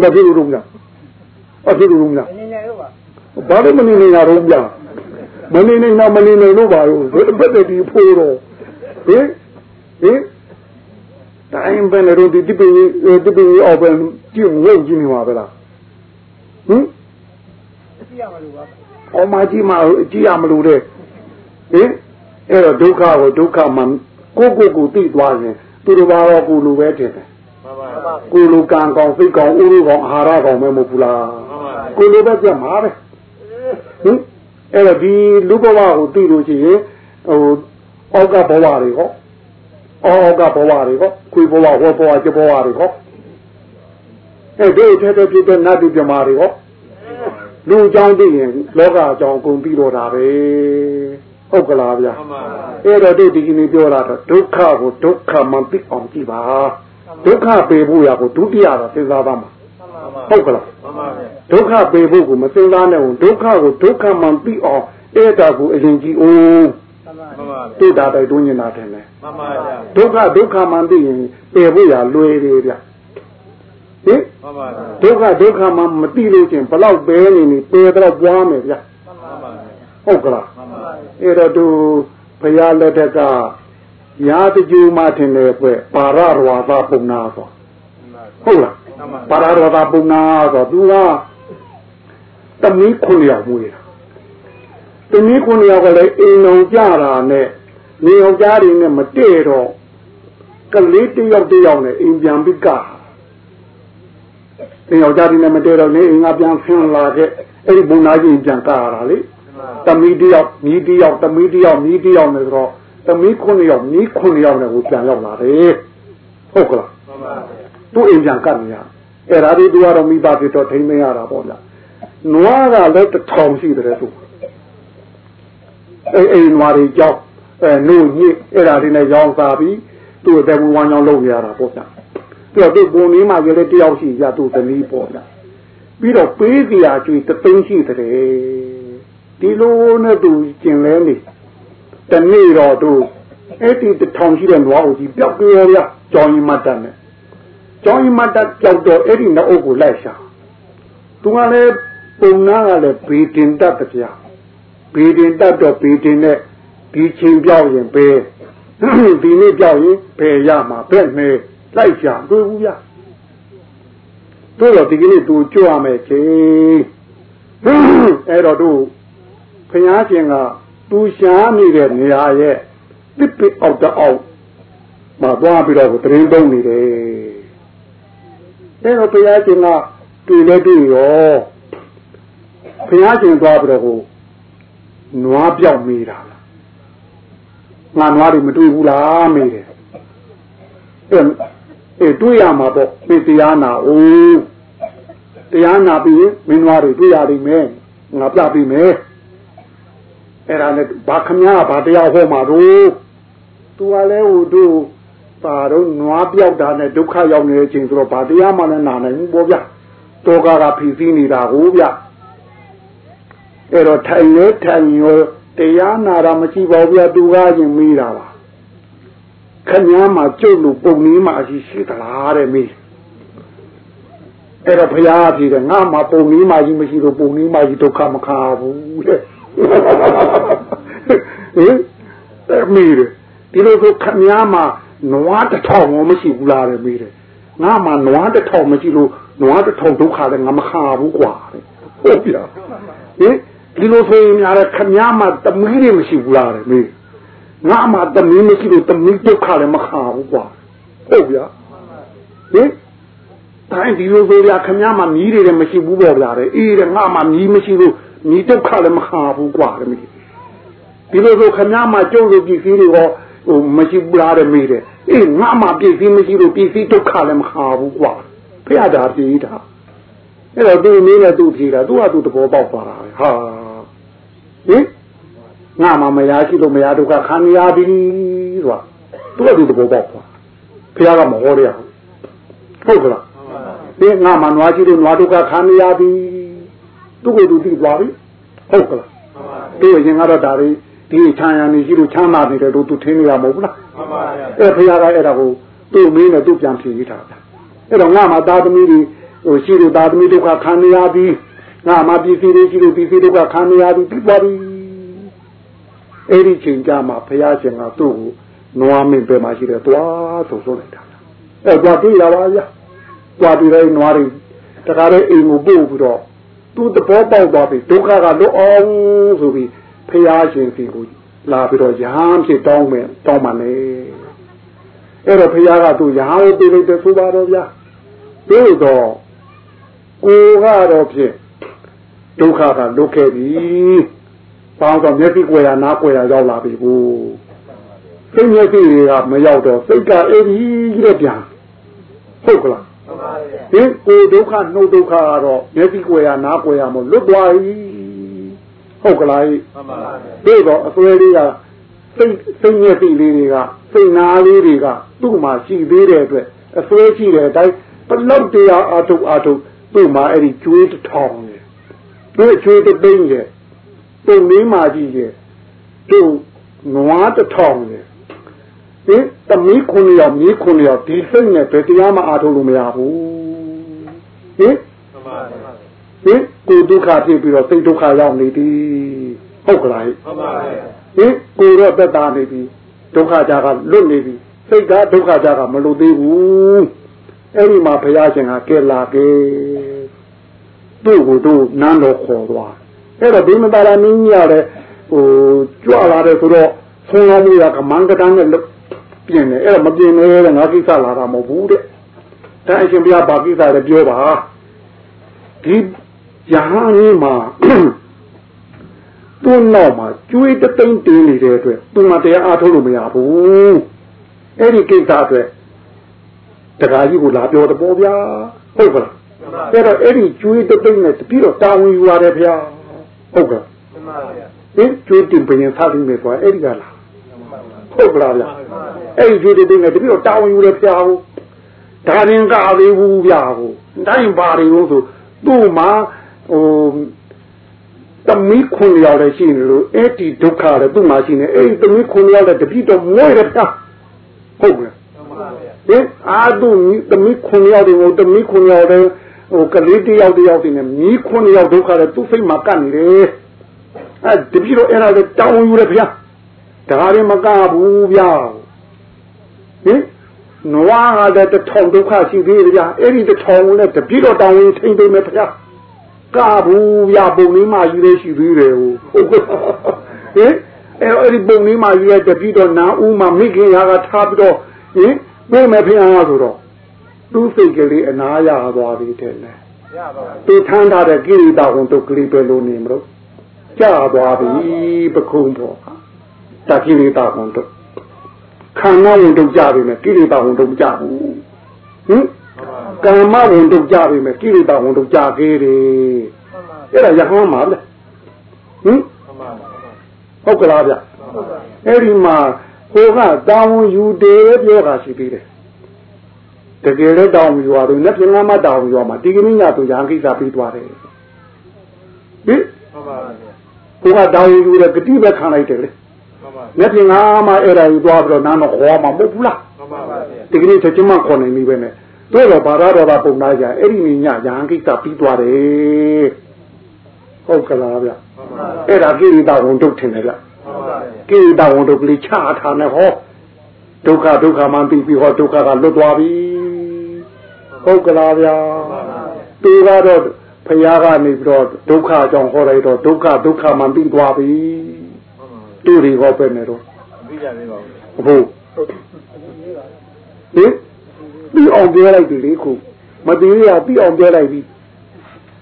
မဖြစ်ဘူးတော့လားအဖြစ်ဘူးလားအနေနဲ့တော့ပါဘာလို့မနေနေရတော့ဗျာမနေနေတော့မနေနေလို့ပါရောဘယ်ဘက်တည်းဖိုးတော့ဟင်ဟင် တိုင်းဘယ်နဲ့တော့ဒီတိပင်းဒီပင်းအောက်ဘယ်ကြည့်ဝုတ်ကြည့်နေမှာပဲလားဟင်ကြည့်ရမလို့ပါအောင်မကြီးမကြည့်ရမလို့တဲ့ဟင်အဲ့တော့ဒုက္ခကိုဒုက္ခမှကိုကိုကိုသိသွားရင်သူတို့ဘာတော့ကိုလိုပဲထင်တယ်မှန်ပါမှန်ပါကိုလိုကံကောင်းစိတ်ကောင်းဥရုကောင်းအာဟာရကောင်းပဲမဟုတ်ဘူးလားမှန်ပါကိုလိုပဲပြတ်မှာပဲဟင်အဲ့တော့ဒီလူဘဝကိုသိလို့ရှိရင်ဟိုအောက်ကဘဝတွေဟော အောက်ကဘဝတွေဟောခွေဘဝဟောဘဝကျဘဝတွေဟောအဲ့ဒီထဲထဲဖြစ်တဲ့နတ်ပြည်ပြမာတွေဟောလူအကြောင်းသိရင်လောကအကြောင်းကုန်ပြီးတော့တာပဲဟုတ်ကလားဗျာမှန်ပါအဲ့တော့တို့ဒီကနေ့ပြောတာတော့ဒုက္ခကိုဒုက္ခမှသိအောင်ကြည့်ပါဒုက္ခပေဖို့ရကိုဒုတိယတော့စဉ်းစားပါမှာမှန်ပါဟုတ်ကလားမှန်ပါဗျာဒုက္ခပေဖို့ကိုမစဉ်းစားနဲ့ဘူးဒုက္ခကိုဒုက္ခမှသိအောင်အဲ့ဒါကိုအရင်ကြည့်အောင်မှန်ပါမှန်ပါ တိတာတိုက်တွန်းနေတာတယ်လေမှန်ပါဗျာဒုက္ခဒုက္ခမှသိရင်ပယ်ဖို့ရလွယ်တယ်ဗျဟင်မှန်ပါဗျာဒုက္ခဒုက္ခမှမသိလို့ချင်းဘလောက်ပဲနေနေပယ်တော့ပွားမယ်ဗျမှန်ပါဗျာဟုတ်ကလားမှန်ပါအဲ့တော့သူဘုရားလက်ထက်ကရာတကြူမှထင်တယ်ကွပါရရဝါသပုံနာဆိုဟုတ်လားပါရရဝါသပုံနာဆိုသူကတမီးခုနှစ်ယောက်မွေးတာ တမီးခုနှစ်ယောက်ကလည်းအိမ်အောင်ကြတာနဲ့နေအောင်ကြားတွေနဲ့မတည့်တော့ကလေးတစ်ယောက်တစ်ယောက်နဲ့အိမ်ပြန်ပြီးကအိမ်အောင်ကြားတွေနဲ့မတည့်တော့နေအိမ်ကပြန်ဆင်းလာတဲ့အဲ့ဒီဘုံနာကြီးပြန်ကရတာလေသမီးတယောက်မြီးတယောက်သမီးတယောက်မြီးတယောက်နဲ့ဆိုတော့သမီးခုနှစ်ယောက်မြီးခုနှစ်ယောက်နဲ့ကိုပြန်ရောက်လာတယ်ဟုတ်ကလားမှန်ပါသူ့အိမ်ပြန်ကပ်နေရအဲ့ဒါဒီသူကတော့မိဘဖြစ်တော့ထိမ့်မရတာပေါ့ဗျာနွားကလည်းတစ်ထောင်ရှိတယ်သူ အဲ့အိမ်နွားတွေကြောက်အဲနို့ညစ်အဲ့ဒါတွေနဲ့ရောင်းစားပြီးသူ့အသက်မူဝမ်းကြောင်းလုပ်နေရတာပေါ့ဗျာပြီးတော့သူ့ပုံနေမှာကြလေတယောက်ရှိရသူ့သမီးပေါ့ဗျာပြီးတော့ပေးစရာကျွေးတသိန်းရှိတယ်ဒီလိုနဲ့သူကျင်လဲနေတနေ့တော့သူအဲ့ဒီတစ်ထောင်ရှိတဲ့နွားကိုကြီးပျောက်ကြရောဗျာကြောင်းရင်မတ်တတ်နဲ့ကျောင်းမတ်တက်ကြောက်တော့အဲ့ဒီနှုတ်ကိုလိုက်ရှာသူကလည်းပုံနာကလည်းဘေးတင်တတ်ကြ ပြဘေးတင်တတ်တော့ဘေးတင်နဲ့ဒီချိန်ပြောက်ရင်ပဲဒီနေ့ပြောက်ရင်ဘယ်ရမှာဘယ်နဲ့လိုက်ရှာတွေ့ဘူးရတို့တော့ဒီကနေ့သူကြွရမယ်ချိန်အဲ့တော့တို့ခရားရှင်ကသူရှာနေတဲ့နေရာရဲ့တစ်ပစ်အောက်တအောက်မှာသွားပြီးတော့တရင်တုံးနေတယ်အဲ့တော့ဘုရားရှင်ကတွေ့လဲတွေ့ရောဘုရားရှင်သွားပြီးတော့ဟို နွားပြောက်မိတာလားငါနွားတွေမတွေ့ဘူးလားမေးတယ်အဲ့အဲ့တွေ့ရမှာပေါ့မေတရားနာအိုးတရားနာပြီးရင်မင်းနွားတွေတွေ့ရလိမ့်မယ်ငါပြပြီးမယ်အဲ့ဒါနဲ့ဘာခမညာဘာတရားဟောမှာတို့သူကလည်းဟိုတို့ပါတော့နွားပြောက်တာနဲ့ဒုက္ခရောက်နေတဲ့အချိန်ဆိုတော့ဗာတရားမှလည်းနာနိုင်ဘူးပေါ့ဗျတောကကဖြီးစည်းနေတာကိုဗျ အဲ့တော့ထိုင်ရဲထိုင်ရောတရားနာတာမရှိပါဘူးဗျာသူကားချင်းမေးတာပါခမည်းမှာကျုပ်လို့ပုံနည်းမှာအရှိရှိသလားတဲ့မေးအဲ့တော့ဘုရားပြည်တယ်ငါမှာပုံနည်းမှာကြီးမရှိလို့ပုံနည်းမှာကြီးဒုက္ခမခါဘူးတဲ့ဟင်အဲ့မေးတယ်ဒီလိုဆိုခမည်းမှာနွားတစ်ထောင်မမရှိဘူးလားတဲ့မေးတယ်ငါမှာနွားတစ်ထောင်မရှိလို့နွားတစ်ထောင်ဒုက္ခလည်းငါမခါဘူးကွာဟုတ်ပြဟင် ဒီလိုဆိုရင်များတဲ့ခမည်းမှာတမီးတွေမရှိဘူးလားတဲ့မေးငါမှတမီးမရှိလို့တမီးဒုက္ခလည်းမခါဘူးကွာဟုတ်ဗျာဟင်တိုင်းဒီလိုဆိုရခမည်းမှာမြည်တွေလည်းမရှိဘူးပေါ့ဗျာတဲ့အေးတဲ့ငါမှမြည်မရှိလို့မြည်ဒုက္ခလည်းမခါဘူးကွာတဲ့မေးဒီလိုဆိုခမည်းမှာကျုပ်လိုပစ္စည်းတွေရောဟိုမရှိဘူးလားတဲ့မေးတယ်အေးငါမှပစ္စည်းမရှိလို့ပစ္စည်းဒုက္ခလည်းမခါဘူးကွာဖះတာပြေးတာအဲ့တော့သူမင်းနဲ့သူပြေးတာသူကသူသဘောပေါက်သွားတာပဲဟာ ဟင်ငါမှမရရှိလို့မရဒုက္ခခံရပြီဆိုတာသူကသူသဘောပေါက်သွားဖះကမဟောရဟုတ်ကလားဒီငါမှနွားရှိလို့နွားဒုက္ခခံရပြီသူကသူသိသွားပြီဟုတ်ကလားဒီရင်ကတော့ဒါလေးဒီချမ်းရနေရှိလို့ချမ်းသာနေတယ်လို့သူထင်နေရမဟုတ်ဘူးလားမှန်ပါဗျာအဲ့ဖះကအဲ့ဒါကိုသူ့မင်းနဲ့သူ့ပြန်ဖြေထားတာအဲ့တော့ငါမှသားသမီးတွေဟိုရှိလို့သားသမီးဒုက္ခခံနေရပြီ ငါမှပစ္စည်းတွေရှိလို့ပစ္စည်းဒုက္ခခံနေရပြီပြီးပါပြီအဲ့ဒီချိန်ကြမှာဘုရားရှင်ကသူ့ကိုနွားမင်းပဲမှာရှိတယ်သွားဆိုဆိုလိုက်တာအဲ့သွားတွေ့ရပါဗျာသွားတွေ့တဲ့နွားတွေတခါတော့အိမ်ကိုပို့ပြီးတော့သူ့တဘောပေါက်သွားပြီဒုက္ခကလွတ်အောင်ဆိုပြီးဘုရားရှင်စီကိုလာပြီးတော့ရဟန်းဖြစ်တောင်းမယ်တောင်းပါလေအဲ့တော့ဘုရားကသူရဟန်းကိုပြေးလိုက်တယ်ဆိုပါတော့ဗျာပြီးတော့ကိုကတော့ဖြင့် ဒုက္ခကလွတ်ခဲ့ပြီ။ပေါင်းတော့မျက်စိကွယ်ရနားကွယ်ရရောက်လာပြီကို။စိတ်မျက်စိတွေကမရောက်တော့စိတ်ကအဲ့ဒီတဲ့ပြန်ဟုတ်ကလားမှန်ပါဗျာဒီကိုဒုက္ခနှုတ်ဒုက္ခကတော့မျက်စိကွယ်ရနားကွယ်ရမလွတ်သွားပြီဟုတ်ကလားမှန်ပါဗျာဒီတော့အစွဲလေးကစိတ်စိတ်မျက်စိလေးတွေကစိတ်နာလေးတွေကသူ့မှာရှိသေးတဲ့အတွက်အစွဲရှိတဲ့အတိုင်းဘလောက်တရားအထုတ်အထုတ်သူ့မှာအဲ့ဒီကျွေးတစ်ထောင် နေသူ့ကျွေးတစ်သိန်းရဲ့သူ့မင်းမာကြီးရဲ့သူ့နွားတစ်ထောင်ရဲ့ဒီသမီးခုနှစ်ယောက်မီးခုနှစ်ယောက်ဒီစိတ်နဲ့ဘယ်တရားမှအားထုတ်လို့မရဘူးဟင်မှန်ပါဗျာဟင်ကိုဒုက္ခဖြစ်ပြီးတော့စိတ်ဒုက္ခရောက်နေပြီဟုတ်ကလားဟင်မှန်ပါဗျာဟင်ကိုတော့သက်သာနေပြီဒုက္ခကြကလွတ်နေပြီစိတ်ကဒုက္ခကြကမလွတ်သေးဘူးအဲ့ဒီမှာဘုရားရှင်ကကဲလာကဲ သူ့ကိုတို့နန်းတော်ခေါ်သွားအဲ့တော့ဒီမတာလာမင်းကြီးရတယ်ဟိုကြွလာတယ်ဆိုတော့ဆုံးလုံးရကမန်ကတန်းနဲ့ပြင်တယ်အဲ့တော့မပြင်နဲ့တဲ့ငါကိစ္စလာတာမဟုတ်ဘူးတဲ့ဒါအရှင်ဘုရားဘာကိစ္စလဲပြောပါဒီယဟန်ကြီးမှာသူ့နောက်မှာကျွေးတသိမ့်တင်းနေတဲ့အတွက်သူမှတရားအားထုတ်လို့မရဘူးအဲ့ဒီကိစ္စအတွက်တခါကြီးကိုလာပြောတော့ပေါ့ဗျာဟုတ်ကလား အဲ့တော့အဲ့ဒီကျွေးတသိမ့်နဲ့တပြီးတော့တာဝန်ယူရတယ်ဗျာဟုတ်ကလားမှန်ပါဗျာဒီကျွေးတင်ပင်ထားပြီးမယ်ဆိုတာအဲ့ဒီကလားဟုတ်ကလားဗျာအဲ့ဒီကျွေးတသိမ့်နဲ့တပြီးတော့တာဝန်ယူတယ်ဗျာဟုတ်ဒါရင်ကသေးဘူးဗျာဟုတ်တိုင်းပါရီလို့ဆိုသူ့မှာဟိုသမီးခွန်ရောက်လည်းရှိနေလို့အဲ့ဒီဒုက္ခလည်းသူ့မှာရှိနေအဲ့ဒီသမီးခွန်ရောက်လည်းတပိတော့မွေးရတာဟုတ်ကဲ့မှန်ပါဗျာဟင်အာသူသမီးခွန်ရောက်တယ်ဟိုသမီးခွန်ရောက်တယ် ဟိုကလေးတယောက်တယောက်တင်နေမီးခွန်ရောက်ဒုက္ခလည်းသူ့စိတ်မှာကပ်နေတယ်အဲ့တပိတော့အဲ့ဒါလည်းတောင်းယူတယ်ဗျာဒါရင်မကဘူးဗျာဟင်နွားကလည်းတစ်ထောင်ဒုက္ခရှိသေးတယ်ဗျာအဲ့ဒီတစ်ထောင်ကိုလည်းတပိတော့တောင်းယူထိမ့်သိမ့်မယ်ဗျာကဘူးဗျာပုံလေးမှယူသေးရှိသေးတယ်ဟိုဟုတ်ကဲ့ဟင်အဲ့အဲ့ဒီပုံလေးမှယူရတပိတော့နာဦးမှမိခင်ရာကထားပြီးတော့ဟင်ပြေးမယ်ဖျားဆိုတော့ သူ့စိတ်ကလေးအနာရသွားပြီတဲ့လေရပါဗျာသူထမ်းထားတဲ့ကိရိတာဝန်တုတ်ကလေးပဲလို့နေမလို့ကြာသွားပြီပခုံးပေါ်တကိရိတာဝန်တုတ်ခန္ဓာဝန်တုတ်ကြပြီမယ်ကိရိတာဝန်တုတ်မကြဘူးဟင်ကာမဝန်တုတ်ကြပြီမယ်ကိရိတာဝန်တုတ်ကြသေးတယ်အဲ့ဒါရဟန်းမှာလေဟင်မှန်ပါဗျာဟုတ်ကလားဗျအဲ့ဒီမှာကိုကတောင်းယူတယ်ပြောတာရှိသေးတယ် တကယ်လည်းတောင်းယူရတယ်နဲ့ပြင်ငါမတောင်းယူရမှာဒီကနေ့ညသူရဟန်းကိစ္စပြီးသွားတယ်ဟင်မှန်ပါဗျာဟကိုကတောင်းယူတဲ့ဂတိပဲခံလိုက်တယ်လေမှန်ပါမျက်ပြင်ကမှအဲ့ဒါယူသွားပြီးတော့နားတော့ခေါ်မှာမဟုတ်ဘူးလားမှန်ပါဗျာဒီကနေ့ချက်ချင်းမှခေါ်နိုင်ပြီပဲနဲ့တို့တော့ဘာသာတော်တာပုံသားကြအဲ့ဒီညရဟန်းကိစ္စပြီးသွားတယ်ဟုတ်ကလားဗျမှန်ပါအဲ့ဒါကိရိတာဝန်တုတ်ထင်တယ်ဗျမှန်ပါဗျာကိရိတာဝန်တုတ်ကလေးချထားနေဟောဒုက္ခဒုက္ခမှန်ပြီးပြီးဟောဒုက္ခကလွတ်သွားပြီ ဟုတ်ကလားဗျာသူကတော့ဖရာကနေပြီးတော့ဒုက္ခကြောင့်ဟောလိုက်တော့ဒုက္ခဒုက္ခမှန်ပြီးသွားပြီမှန်ပါသူတွေဟောပဲနေတော့ပြီးကြသေးပါဘူးဟုတ်ဟင်ပြီးအောင်ပြောလိုက်ပြီလေခုမသေးရပြီးအောင်ပြောလိုက်ပြီ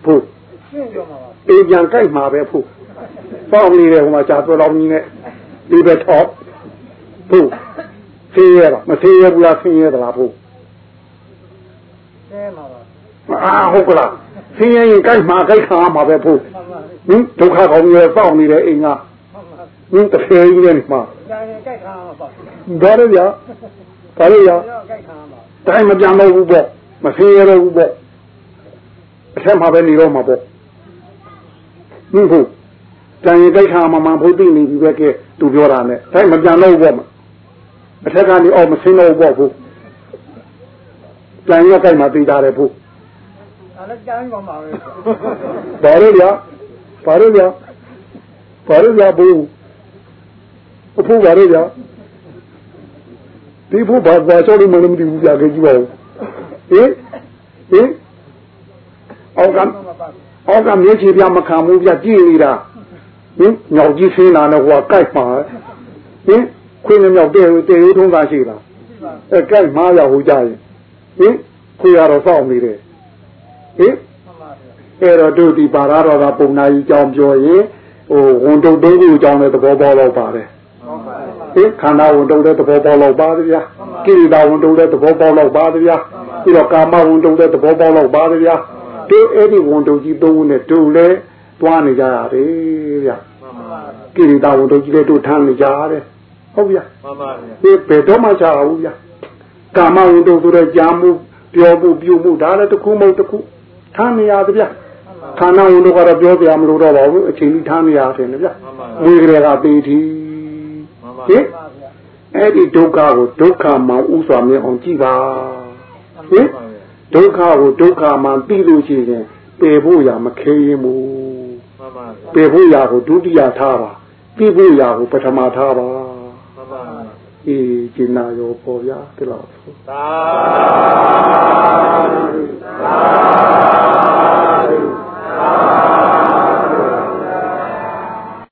ဖို့ရှင်းပြောမှာပါအေးပြန်ကြိုက်မှာပဲဖို့ပေါင်းနေတယ်ဟိုမှာကြာတော်တော်ကြီးနဲ့ဒီဘက်ထော့ဖို့သေးရတော့မသေးရဘူးလားဆင်းရဲသလားဖို့ရှင်းမှာပါ အာဟုတ်ကလားဆင်းရဲရင်ကြိုက်မှာကြိုက်ခံရမှာပဲဖို့မှန်ပါဟင်ဒုက္ခကောင်းကြီးပေါင်းနေတယ်အိမ်ကမှန်ပါဟင်တစ်ဖယ်ကြီးနဲ့မှာဒါရင်ကြိုက်ခံမှာပါဒါရရဒါရရတော့ကြိုက်ခံမှာတိုင်းမပြန်တော့ဘူးပေါ့မဆင်းရဲတော့ဘူးပေါ့အထက်မှာပဲနေတော့မှာပေါ့ဟင်ဟုတ်တန်ရင်ကြိုက်ခံမှာမှန်ဖို့သိနေပြီပဲကဲသူပြောတာနဲ့တိုင်းမပြန်တော့ဘူးပေါ့အထက်ကနေအော်မဆင်းတော့ဘူးပေါ့ ဖို့တန်ရင်ကြိုက်မှာသိကြတယ်ဖို့ဒါလည်းကြမ်းပါမှာပဲဘာလို့လဲဘာလို့လဲဘာလို့လဲဘူးအဖို့ဘာလို့လဲဒီဖို့ဘာဘာချောလို့မလို့မသိဘူးကြာခဲ့ကြည့်ပါဦးဟင်ဟင်အောက်ကအောက်ကမြေချီပြမခံဘူးပြကြည့်နေတာဟင်ညောင်ကြီးဆင်းလာတော့ဟိုကကြိုက်ပါဟင်ခွေးနဲ့မြောက်တဲ့တဲ့ရိုးထုံးသားရှိလားအဲကြိုက်မှားရဟိုကြရင် ဟင်ခွေးရတော့စောင့်နေတယ်ဟင်မှန်ပါဗျာအဲ့တော့တို့ဒီပါရတော်ကပုံနာကြီးကြောင်းပြောရင်ဟိုဝန်တုတ်တုံးကြီးကြောင်းတဲ့သဘောပေါက်တော့ပါတယ်မှန်ပါဟင်ခန္ဓာဝန်တုတ်တဲ့သဘောပေါက်တော့ပါတယ်ဗျာကိရိတာဝန်တုတ်တဲ့သဘောပေါက်တော့ပါတယ်ဗျာပြီးတော့ကာမဝန်တုတ်တဲ့သဘောပေါက်တော့ပါတယ်ဗျာဒီအဲ့ဒီဝန်တုတ်ကြီးသုံးခုနဲ့တို့လဲတွားနေကြရတယ်ဗျာမှန်ပါကိရိတာဝန်တုတ်ကြီးလည်းတို့ထမ်းနေကြရတယ်ဟုတ်ဗျာမှန်ပါဗျာဒီဘယ်တော့မှချအောင်ဗျာ ကာမဝန်တုတ်ဆိုတဲ့ကြာမှုပြောမှုပြုမှုဒါလည်းတစ်ခုမဟုတ်တစ်ခုထမ်းနေရတယ်ဗျာခန္ဓာဝင်တို့ကတော့ပြောပြမလို့တော့ပါဘူးအချိန်ကြီးထားနေရတယ်ဗျမှန်ပါဝေကြရကပေတီမှန်ပါဟင်အဲ့ဒီဒုက္ခကိုဒုက္ခမှဥစွာမြင်အောင်ကြည့်ပါဟင်ဒုက္ခကိုဒုက္ခမှပြီးလို့ရှိရင်ပယ်ဖို့ရမခဲရင်ဘူးမှန်ပါပယ်ဖို့ရကိုဒုတိယထားပါပြီးဖို့ရကိုပထမထားပါမှန်ပါ အေဂျင်နာရောပေါ်ဗျာဒီလောက်ဆိုသာသာသာ